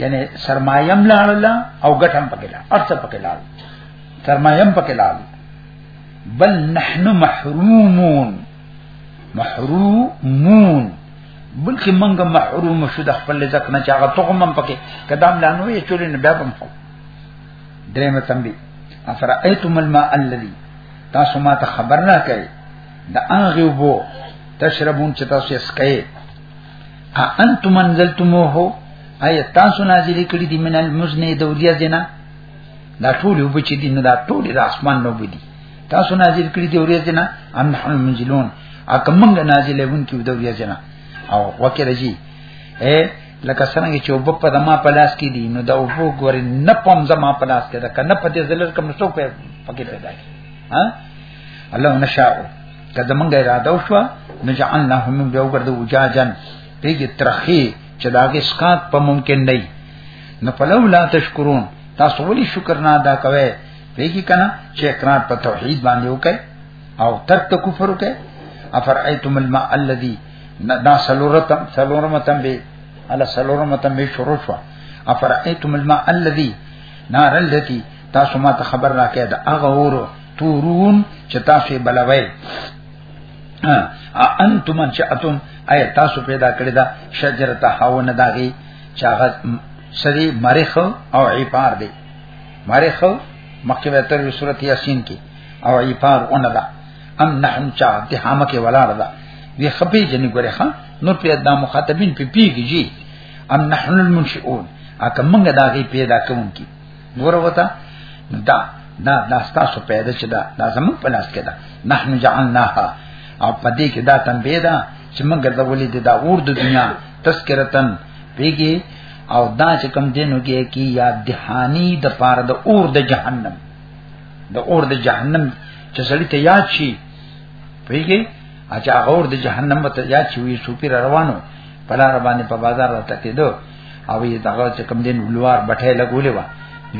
یعنی سرمایم لاړل او ګټم پکې لاړ ارڅ پکې لاړ سرمایم پکې لاړ بل نحن محرومون محرومون بلکې منګه محروم شو د خپل ځک نه چاغه تغم پکې کدام لانو یې چولې نه بیا بم خو درېمه تنبیه افر ایتم الماء الذی تاسو ما ته خبر نه کړي د هغه وو تشربون چې تاسو یې سکئ انتم انزلتموه ایا تاسو نازل کړی دی من المزن دوریا زنا دا ټول وب چې دین دا ټول د اسمان نو بدی تاسو نازل کړی دی اوریا زنا ان نحن منزلون اکه موږ نازلې وون کې دوریا زنا او وکړه جی اے لکه څنګه چې وب په دما پلاس کې دی نو دا وب ګورې نه پم زما پلاس کې دا کنه په دې زلر کوم څوک پکې پیدا کی ها الله نشاء که زمونږ اراده وشو نو جعلنا هم به وګرځو وجاجن پیږي ترخی چې داګه سکات په ممکن نه نو فلولا تشکرون تاسو ولي شکر نه ادا کوئ پیږي کنه چې اقرار په توحید باندې وکړي او ترک کفر وکړي افر ایتم الماء الذی دا سلورتم سلورمتم به على سلورمتم به شروع شو افر ایتم الماء الذی نار الذی تاسو ما ته خبر راکې دا هغه ورو تورون چې تاسو بلوي انتم چې اتم اي تاسو پیدا کړی دا شجرته هاونه داغي چاغه سری مرخ او عیپار دی مرخ مکه به تر صورت یاسین کې او عیپار اونه دا ام نحن چا د حامه کې ولاړ دا وی خپې جنې ګره ها نو په دا مخاطبین په پیږي جی ام نحن المنشئون اکه موږ دا غي پیدا کوونکی ګوره وتا دا دا دا تاسو پیدا چې دا دا زموږ په لاس کې ده نحن جعلناها او پدې کې دا تنبیه ده چې موږ د ولې د دا اور د دنیا تذکرتن پیږي او دا چې کم دینو کې کی یاد دهانی د پاره د اور د جهنم د اور د جهنم چې سړی ته یاد شي پیږي اچھا اور د جهنم ته یاد شي وي سپیر روانو پلار باندې په بازار راته کېدو او یې دغه چې کم دین ولوار بټه لګولې و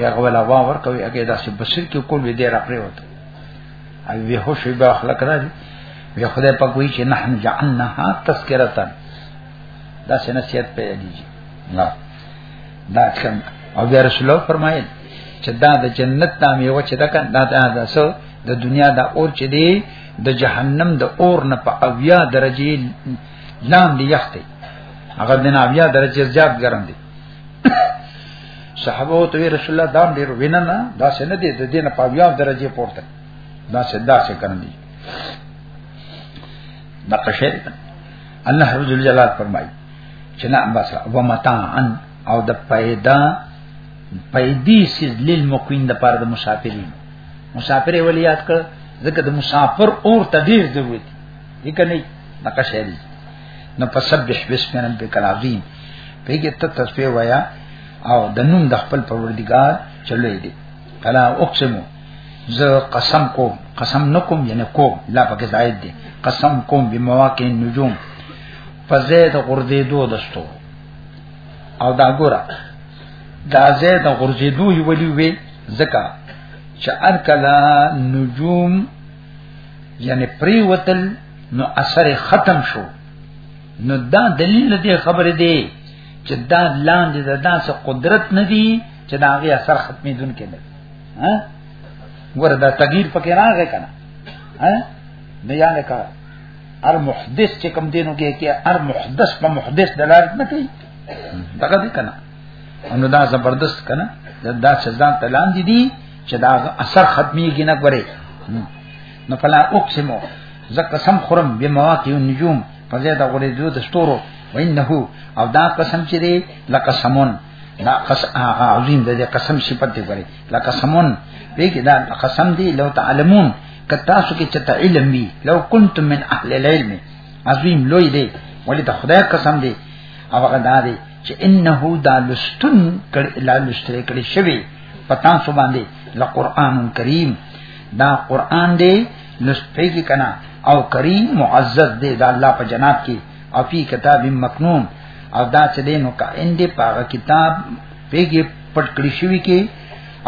یا غول هوا ور کوي هغه داسې بصیر کې کول وی دی را پریوت او به هوش به اخلاق نه دي به خدای په کوی چې نحن جعلناها تذکرتا دا سنسیت په یادی نه دا څنګه او بیا رسول الله فرمایل چې دا د جنت نامې و چې دا کنده دا داسو د دنیا دا اور چې دی د جهنم د اور نه په اویا درجه لاندې یخ دی هغه د ناویا درجه زیات ګرم دی صحابه او توی رسول الله دام ډیر وینه نه دا سنه دي د دینه په بیا درجه پورته دا سدا څه کړم دي دا قشه الله رب جلال فرمایي چې نه بس او متاعن او د پیدا پیدي سیز لیل مقین د پاره د مسافرین مسافر ولیات کړ ځکه د مسافر اور تدیر ضرورت دي کني نقشه دي نو فسبح بسم ربک العظیم پیګه ته تسبیح وایا او د نوم د خپل پروردگار چلوي دي کلا اقسم ز قسم کوم قسم نکوم یعنی کوم لا پکې زائد دي قسم کوم بمواقع النجوم فزید غردې دو دستو او دا ګورا دا زید غردې دوی ویلی وی زکا چې ارکلا نجوم یعنی پری وتل نو اثر ختم شو نو دا دلیل دی خبره دی چې دا لاندې دا داسې قدرت نه دی چې دا غي اثر ختمې دن کې نه ها وردا تغییر پکې راغی کنه ها نه یانه کا هر محدث چې کم دینو کې کې هر محدث په محدث دلالت نه کوي دغه دې کنه نو دا زبردست کنه دا چې ځان ته لاندې دي چې دا اثر ختميږي نه غوري نو فلا اقسمو زه قسم خورم به مواقع النجوم په ځای دا غوري دوی د ستورو وینه او دا قسم چې دی لکه سمون دا قسم هغه عظیم دی قسم صفت دی غوري لکه سمون ویګه دا قسم دی لو تعلمون کتا سو کې چته علم وی لو کنتم من اهل العلم عظیم لوی دی ولې ته خدای قسم دی او هغه دا دی چې انه دا لستون کړي لا لستره کړي شوی پتا سو باندې لقران کریم دا قران دی لستره کې کنا او کریم معزز دی دا الله په جناب کې او په کتاب مکنون او دا چې دی نو کا اندې پاغه کتاب پیګه پټ کړی شوی کې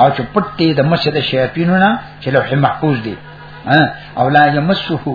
او چې پټ دی د مشه د شیاطینونو چې لوح محفوظ دی او لا یمسه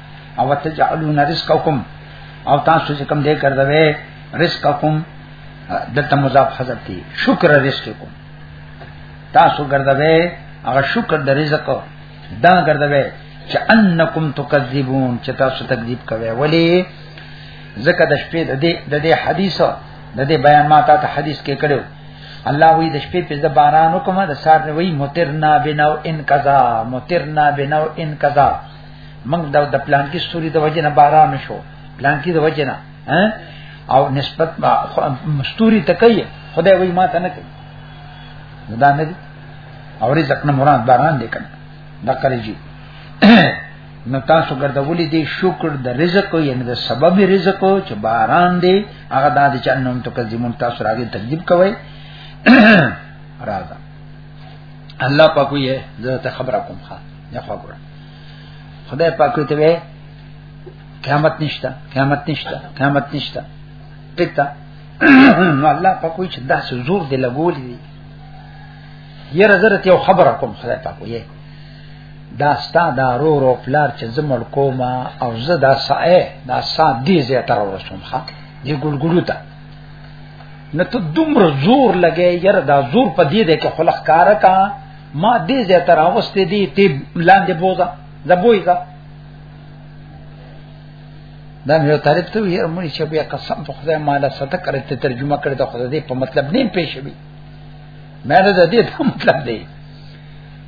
او تجعلون رزقکم او تاسو چې کوم دې کړدوي رزقکم دلته مضاف حذف دي شکر رزقکم تاسو ګرځوي هغه شکر د رزق دا ګرځوي چې انکم تکذبون چې تاسو تکذیب کوي ولی زکه د شپې د دې د دې حدیث د دې بیان ماته ته حدیث کې کړو الله وی د شپې په باران وکم د سار وی مترنا بنو ان قضا مترنا بنو ان قضا موږ د د پلان کې ستوري د وجنه باران شو پلان کې د وجنه او نسبت ما ستوري ته کوي خدای وایي ما ته نه کوي دا نه دي او رزق نه مراد باران دی کنه دا کړی نو تاسو ګرځولې دي شکر د رزق او یعنی د سبب رزق او چې باران دی هغه د دې چنن ته کزمون تاسو راګي تکذیب کوي راځه الله پاکو یې زه ته خبره کوم خان نه خبره خدای پاک ته وی قیامت نشتا قیامت نشتا قیامت نشتا پتا نو الله په کوئی چې داسې زور دی لګولې دی یره زره ته خبره کوم خدای پاک وی دا ستا دا رو رو پلار چې زمړ کوما او زه دا سایه دا سا دې زه تر ورسوم ها دې ګلګلو ته نه ته دومره زور لګې یره دا زور په دې ده کې خلق کار کا ما دې زه تر اوسته دې تی لاندې بوزا زبويزا دا مې طالب ته یې مونږ چې بیا قسم په خدای ما له صدق کړې ته ترجمه کړې ته خدای دې په مطلب نیم پېښ وي مې نه دې ته مطلب دی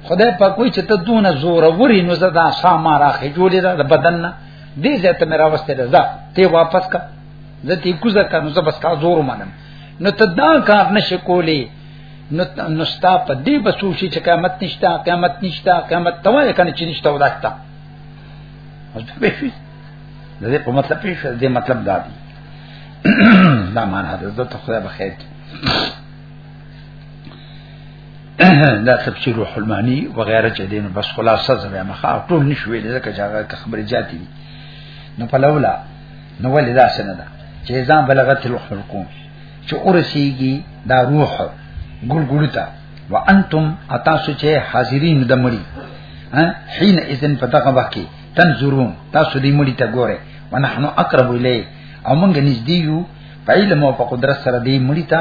خدای په کوئی چې ته دون زور وري نو زدا ساما راخې جوړې ده بدن نه دې زه ته مې راوستې ده ته واپس کا زه تی کوزه کنه زه بس کا زور منم نو ته دا کار نشې کولی نو ستا په دې بسوشي چې قیامت نشته قیامت نشته قیامت ته وایې کنه چې نشته وداشته اوس به شي د دې په مطلب پیښه دې مطلب دا دی دا معنا ده د خدای به خیر دا تفسیر روح المانی وغیرہ چې دین بس خلاصه زما مخه ټول نشوي ځکه چې هغه خبرې جاتې دي نو په لولا نو ولې دا سنده چې ځان بلغت الحلقوم چې اورسیږي دا روح ګل ګلتا وانتم اتاسو چې حاضرین د مړي حين اذن په دغه وخت کې تنظرون تاسو دې مړي ته ګوره ونحنو اقرب الی او موږ نږدې یو په علم او په قدرت سره دې مړي ته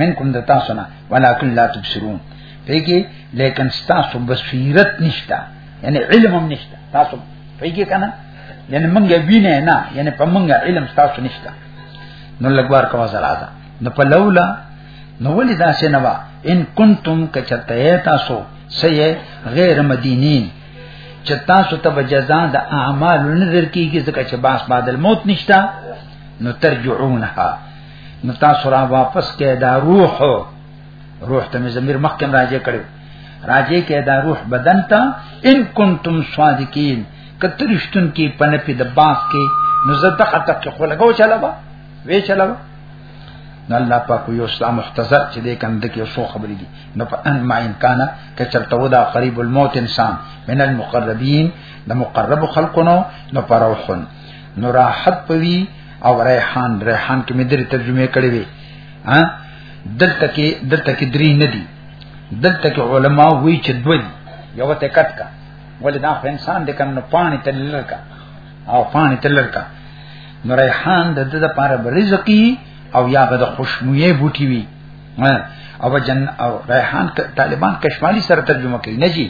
منکم د تاسو نه ولکن لا تبصرون پیږي لیکن تاسو بصیرت نشتا یعنی علم هم نشتا تاسو پیږي کنه یعنی موږ وینه نه یعنی په موږ علم تاسو نشتا نو لګوار کوا سره ده نو په لولا نو ولې دا سينوا ان کنتم کچته تاسو سي غیر مدینین چې تاسو ته جزاء د اعمال نظر کیږي ځکه چې باس بعد الموت نشتا نو ترجعونها نو تاسو را واپس کې دا روح روح ته زمير مخکم راځي کړو راځي کې دا روح بدن ته ان کنتم صادقین کته رښتون کې پنه په د باغ کې نو زه د خطه کې خو لګاو چلاوا وی چلاوا نو الله پاک یو اسلام مختصر چې دې کند کې سو خبرې دي نو په ان ما امکانه کې چلته ودا قریب الموت انسان من المقربین د مقرب خلقونو نو پروحن نو راحت پوي او ریحان ریحان کې مې درې ترجمه کړې وي ها دلته کې دلته کې درې نه دي دلته کې علما وی چې دوی یو ته کټ کا ولې دا انسان د کنه پانی ته لړکا او پانی ته لړکا نو ریحان د دې لپاره برزقي او یا به د خوشبوې بوټي وي او جن او ریحان طالبان کشمالی سره ترجمه کوي نه جی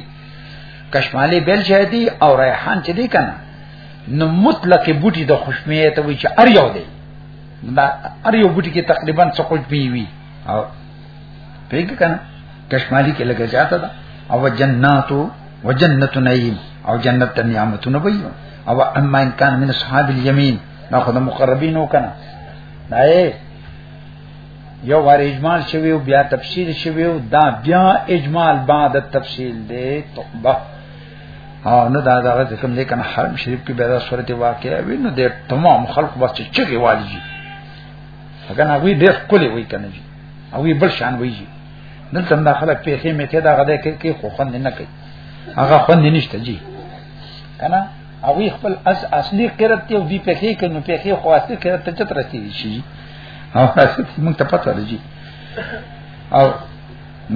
کشمالی بیل شه دی او ریحان چې دی کنه نو مطلق بوټي د خوشبوې ته وي چې ار یو دی دا ار یو بوټي کې تقریبا څه خوشبوې وي او پیګه کنه کشمالی کې لګه جاته ده او جناتو وجنت نعیم او جنت ته نعمتونه وي او اما ان کان من اصحاب الیمین نو خدای مقربین وکنه نه یو وار اجمال شوی او بیا تفصیل شوی او دا بیا اجمال بعد تفصیل دی توبه او نو دا دغه کوم دې کنه حرم شریف کې بیا د صورت واقعي وینو د تمام خلق بس چې چغي والي هغه نه وی ډېر کولې وی کنه جی او وی بل شان وی جی دلته دا خلک پیخې مې ته دا غدا کې کې خو خوند نه کوي هغه خوند نشته جی کنه او وی خپل اس اصلي قرت ته وی پیخې کې نو پیخې خو اصلي قرت ته چتر شي شي او تاسو موږ ته پته لري او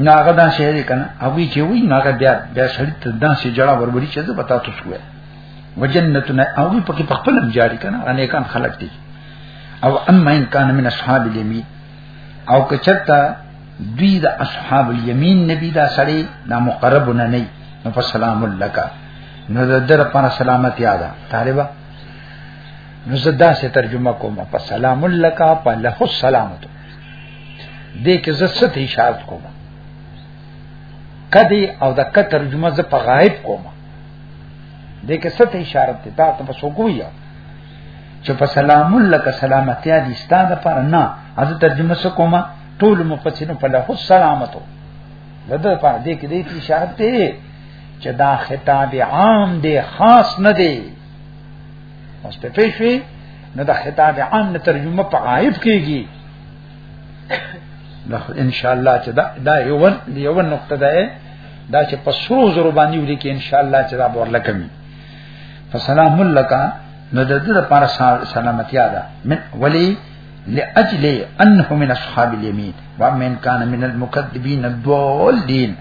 ناغه دا شی دی کنه او وی چې وی ناغه بیا بیا سړی ته دا شی جړه وربري چې زه بتا تاسو وې وجنتنا او وی پکې په خپل جاری کنه انیکان خلک دي او اما ان کان من اصحاب الیمین او کچتا دوی د اصحاب الیمین نبی دا سړی دا مقرب نه نه نو په سلام لک نو د در پر سلامت یاد طالبہ نو زدا سے ترجمه کوم په سلام لک په له سلامت دې کې زه ست اشاره کوم کدی او د ک ترجمه زه په غایب کوم دې کې ست اشاره ته تا ته په سوګویا چې په سلام لک سلامتیا دي ستاسو لپاره نه اته ترجمه سکوما ټول مفسرین په له سلامتو لده په دې کې دې اشاره ته چې دا خطاب عام دی خاص نه دی اوس په پیښوي نو دا خطاب عام نه ترجمه په عائد کېږي نو ان شاء الله چې دا دا یو یو نقطه ده دا چې په سرو زرو باندې ولیکي ان شاء الله چې دا ورلکمي فسلام لك نو د دې لپاره سلامتیا ده من ولی لاجل انه من اصحاب اليمين ومن كان من المكذبين الضالين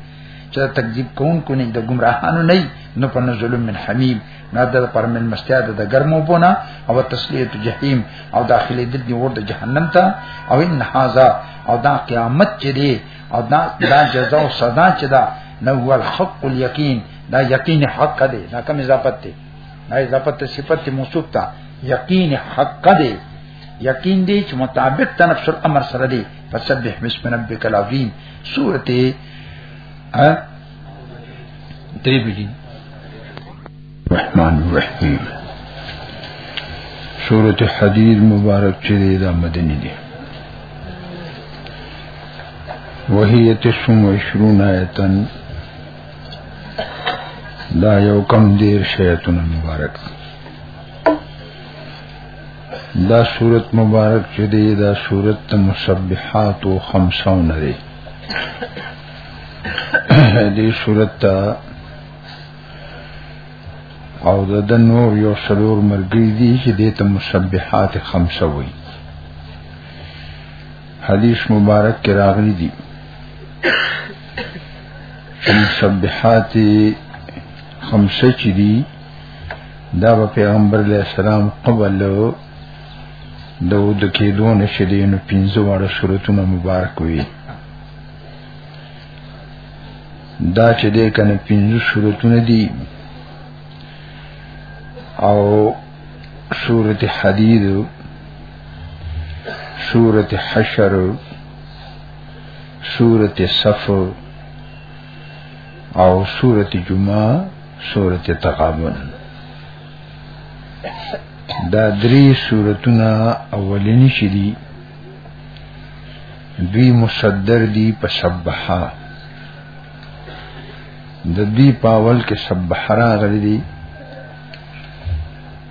چې تکذیب کوونکو نه د گمراهانو نه نو په نزول من حمیم نه د پر من مستیاد د ګرمو پونه او تسلیت جهنم او داخلي د دې ورته جهنم ته او ان هاذا او دا قیامت چې دی او دا دا جزاء او سزا چې دا نو هو الحق اليقین دا یقین حق دی دا کوم اضافت دی دا اضافت صفت موصوف تا یقین حق دی یقین دی چې مطابق ته نفس الامر سره دی فسبح بسم ربک العظیم سورته ا تریبلی الرحمن الرحیم سورته حدید مبارک چې دا مدنی دی وهي تسم وعشرون آیتن دا یو کم دیر شیطان مبارک دا صورت مبارک چې دی دا صورت ته مسبحات او خمسون لري دې صورت ته او د د نور یو سلور مرګی دی چې دې ته مسبحات خمسه وي حدیث مبارک کې راغلي دي مسبحات خمسه چې دي دا په پیغمبر علیه السلام قبل د ود کېدو نشه دي نو پنځه واړه صورتونه مبارک وي دا چې دې کنه پنځه صورتونه دي او سورت حدید سورت حشر سورت صف او سورت جمعه سورت تقابل دا درې سورتونه اولنی شې دي دوی مصدر دي په سبحا د دوی پاول کې سبح راغلي دي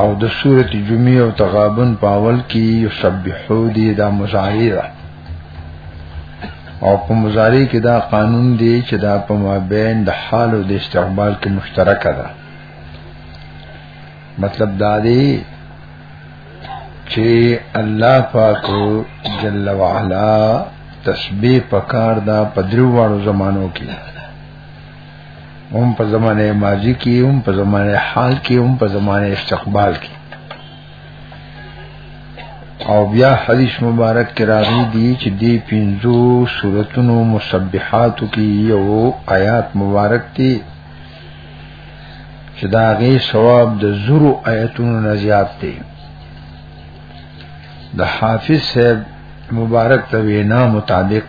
او د سورت جمعی او تغابن پاول کی یسبحو دی دا مزاری را او په مزاری کې دا قانون دی چې دا په مابین د حال او د استقبال کې مشترک ده مطلب دا دی چې الله پاک جل وعلا تسبیح پکار دا پدریوانو زمانو کې هم په زمانه ماضی کې هم په زمانه حال کې هم په زمانه استقبال کې او بیا حدیث مبارک کې راغلي دي چې دې پنځو سوراتونو مسبحاتو کې یو آیات مبارک دي چې دا غي ثواب د زرو آیاتونو نه زیات دي د حافظ صاحب مبارک ته وینا مطابق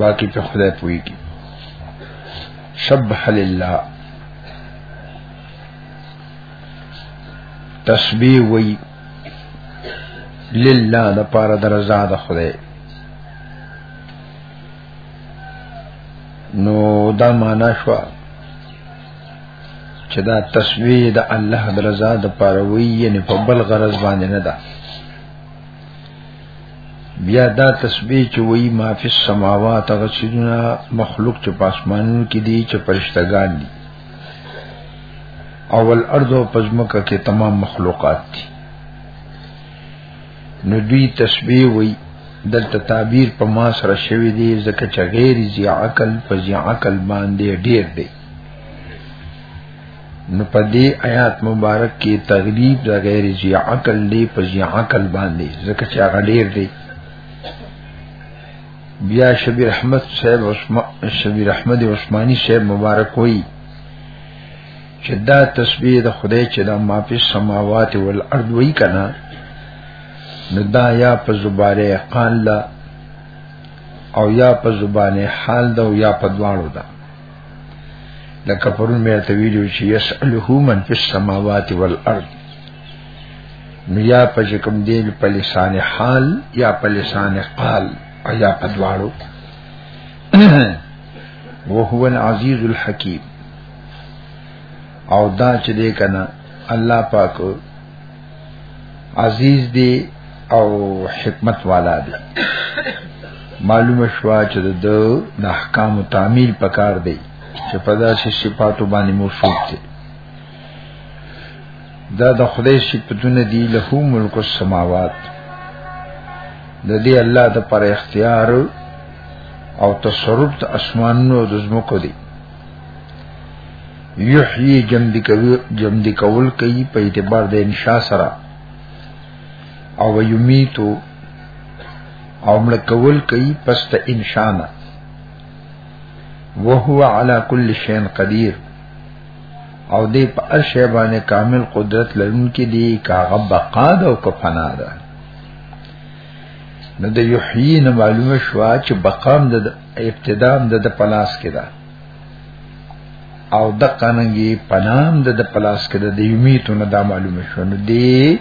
باقی په خدای پوي کی سبح لله تسبیح وی لله د پاره درزا د خدای نو دا معنا شو چې دا تسبیح د الله درزا د پاره وی یعنی په بل غرض باندې نه ده بیا دا تسبیح چې وایي ما فی السماوات هغه سيدنا مخلوق چې پاسمانونو کې دي چې پرشتګان دي او الارض او پزمکه کې تمام مخلوقات دي نو دوی تسبیح وایي دلته تعبیر په ما سره شوی دی ځکه چې غیر ذی عقل فزی عقل باندې ډیر دی نو په دې آیات مبارک کې تغلیب د غیر ذی عقل دی په ذی عقل باندې ځکه چې هغه ډیر دی بیا شبیر احمد صاحب عثمان شبیر احمد عثماني صاحب مبارک وایي چې دا تسبیح د خدای چې دا ما په سماوات او الارض وی کنا نو دا یا په زباره قال او یا په زبانه حال دا او یا په دواړو دا لکه پرون مې ته ویلو چې یسأله من فی السماوات والارض نو یا په کوم دین په لسان حال یا په لسان قال او یا په دواړو وهو العزیز الحکیم او دا چې دې کنه الله پاک عزیز دی او حکمت والا دی معلومه شو چې د د احکام تعمیل پکار دی چې په داسې صفاتو باندې موصوف دی دا د خدای صفاتونه دی له ملک السماوات د دې الله د پر اختیار او تصرف د اسمانونو د زمکو دی یحیی جمدی کوي جمدی کول کوي په اعتبار د انشاء سره او یمیتو او مړ کول کوي پس ته انشاء نه وهو علی کل شیء قدیر او دې په هر شی باندې کامل قدرت لرونکي دي کاغه بقا ده او کفنا ده نو د یحیی نه معلومه شو چې بقام د ابتدا د د پلاس کې ده او د قانونګي پنام د د پلاس کې ده د یمیتو نه دا معلومه شو نو دی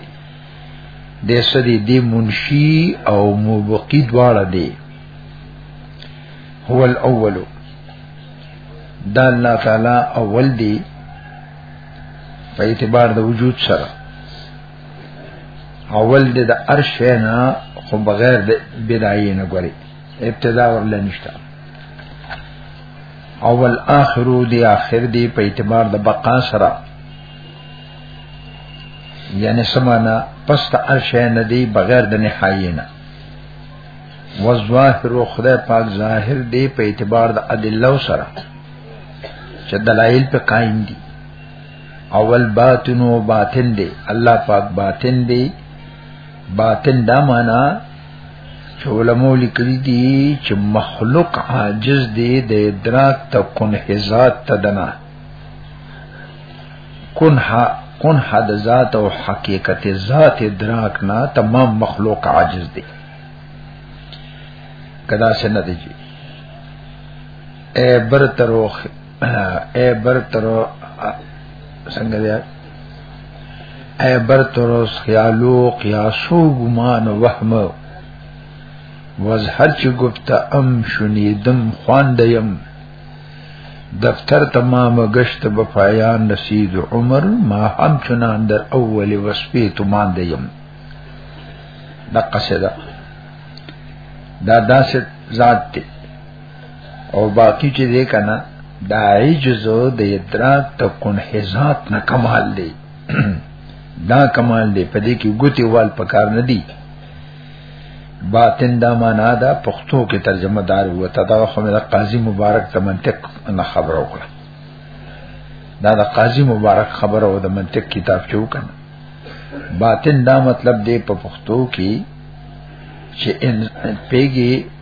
د سدي دی منشي او مبقي دواړه دی هو الاول دا الله تعالی اول دی په اعتبار د وجود سره اول د ارش نه خو بغیر د بدایې نه غوري ابتدا ورله نشته اول اخرو دی اخر دی په اعتبار د بقا سره یعنی سمانا پس تا ارشه ندی بغیر د نهایی نه والظاهر خدای پاک ظاهر دی په اعتبار د ادله سره چې دلایل په قائم دي اول باطن او باطن دی الله پاک باطن دی باطن دا معنا چې علماء لیکلي دي چې مخلوق عاجز دی د ادراک ته کن ذات ته دنا کن ها کن حد ذات او حقیقت ذات ادراک نه تمام مخلوق عاجز دی کدا سن دی اے برتروخ اے برتر څنګه دی اے برتر خیالو قیاسو ګمان وهم وز هر چې گفت ام شنیدم خواندیم دفتر تمام گشت بفایان رسید عمر ما هم چنان در اول وسپی تمان دیم دا قصیده دا داسې ذات دی او باقی چې دې کنه دا عجز د ادراک ته کون حزات نه کمال دی دا کمال دی په دې کې ګوتی وال پکار نه دی باطن دا معنا دا پښتو کې ترجمه دار و ته دا خو د قاضي مبارک ته منطق نه خبر وکړه دا د قاضي مبارک خبره او د منطق کتاب چې وکنه باطن دا مطلب دی په پښتو کې چې ان پیګي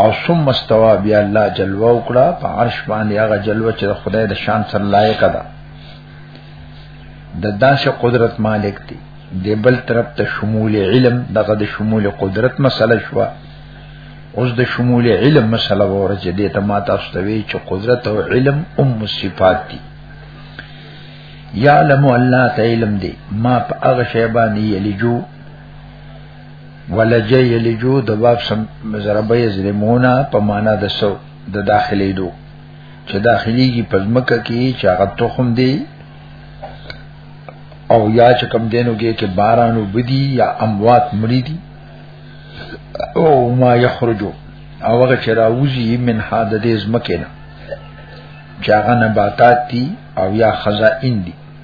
او ثم استوى بیا الله جلوه وکړه په عرش باندې هغه جلوه چې خدای د شان سره لایق ده د داسې قدرت مالک دی د بل طرف ته شمول علم دغه د شمول قدرت مسله شو اوس د شمول علم مسله وره چې د ته ما تاسو ته وی چې قدرت او علم ام صفات دي یعلم الله تعالی علم دی ما په هغه شی باندې یلجو ولج یلجو د باب سم ضربه یظلمونا په معنا د سو د داخلي دو چې داخلي کی پزمکه کی چې هغه تخم دی او یا چې کم دینو کې کې بارانو بدی یا اموات مړی دي او ما یخرجو او هغه چې راوځي من حد دې زمکه نه چې هغه نباتات دي او یا خزائن دي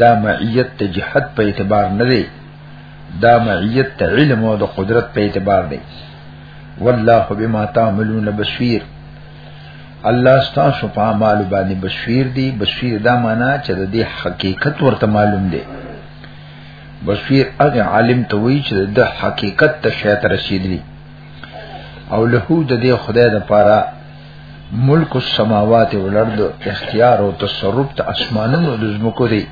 دا معیت ته جهت په اعتبار نه دی دا معیت ته علم او د قدرت په اعتبار دی والله بما تعملون بصیر الله ستاسو په اعمال باندې بصیر دی بصیر دا معنا چې د دې حقیقت ورته معلوم دی بصیر هغه عالم ته وایي چې د حقیقت ته شایته رسیدلی او له دې خدای د پاره ملک السماوات والارض اختیار او تصرف ته اسمانونو د زمکو دی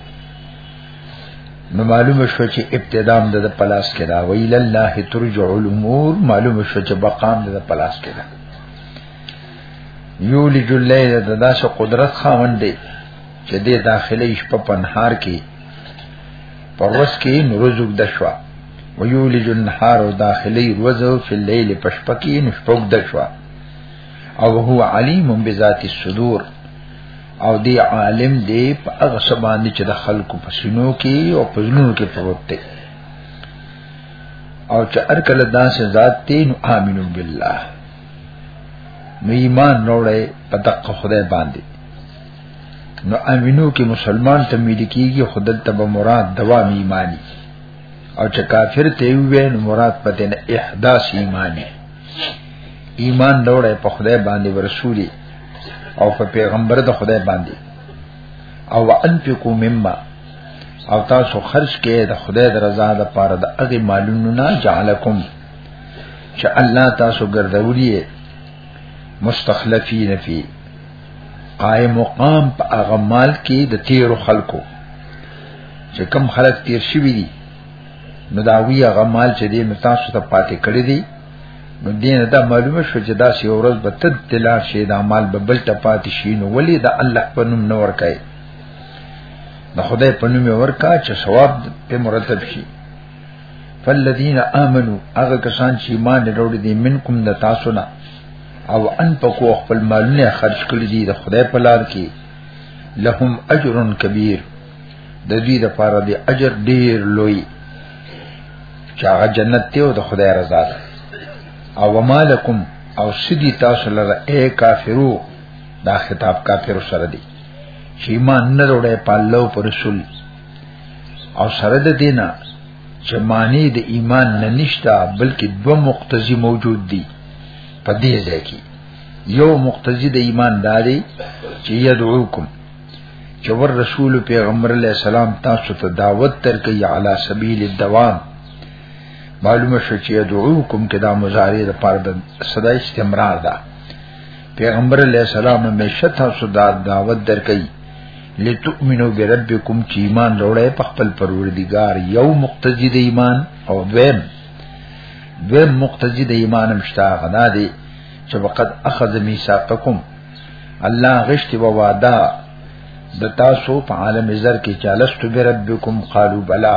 نو معلومه شو چې ابتدام د پلاس کې دا ویل الله ترجع الامور معلومه شو چې بقام د پلاس کې دا یولج الليل د داس قدرت خاوند دی چې د داخلي شپه پنهار کې پروس کې نورزوګ د شوا ویولج النهار داخلي روزو فی الليل پشپکی نشپوګ د شوا او هو علیم بذات الصدور او دی عالم دی په هغه سباندې چې د خلکو په سینو کې او په زړونو کې پروت دی او چې هر کله داسې ذات دی نو امنو بالله نو ایمان نوړې په دقه خدای باندې نو امینو کې مسلمان ته ملي کیږي خدای ته به مراد دوام ایمانی او چې کافر ته وي نو مراد پته نه احداث ایمانی ایمان لوړې په خدای باندې ورسولي او په پیغمبر د خدای باندې او انفقوا مما او تاسو خرج کړئ د خدای د رضا د پاره د هغه مالونو نه جعلکم چې الله تاسو ګرځولي مستخلفین فی قائم مقام په هغه مال کې د تیر خلکو چې کم خلک تیر شوی دي نو دا وی هغه مال چې دې نو تاسو ته پاتې کړی دی نو دین دا معلومه شو چې دا سی ورځ به تد تلار شي دا مال به بل ته پاتې شي نو ولی دا الله په نوم نه ورکای دا خدای په نوم ورکا چې ثواب په مرتب شي فالذین آمنو هغه کسان چې ایمان لري دي منکم د تاسو نه او ان پکو خپل مالونه خرج کړی دي د خدای په لار کې لهم اجر کبیر د دې د پاره دی اجر ډیر لوی چې هغه جنت ته او د خدای رضا ده او ومالکم او سدی تاسو لره اے کافرو دا خطاب کافر سره دی چې ایمان نه وروړي په الله او پر رسول او سره د دینه چې معنی د ایمان نه نشتا بلکې دو مقتضی موجود دي په دې ځای کې یو مقتضی د ایمان داري چې یدعوکم چې ور رسول پیغمبر علی السلام تاسو ته دعوت درکې علی سبیل الدوام معلومه شو چې دعوکم کې دا مضارع د پاره د صدا استمرار ده پیغمبر علی السلام همیشه تاسو دا دعوت درکې لتؤمنو بربکم چې ایمان وروړې په خپل پروردگار یو مقتضی د ایمان او دویم دویم مقتضی د ایمان مشتاق نه دی چې وقد اخذ میثاقکم الله غشت و وعده د تاسو په عالم زر کې چالست بربکم قالو بلا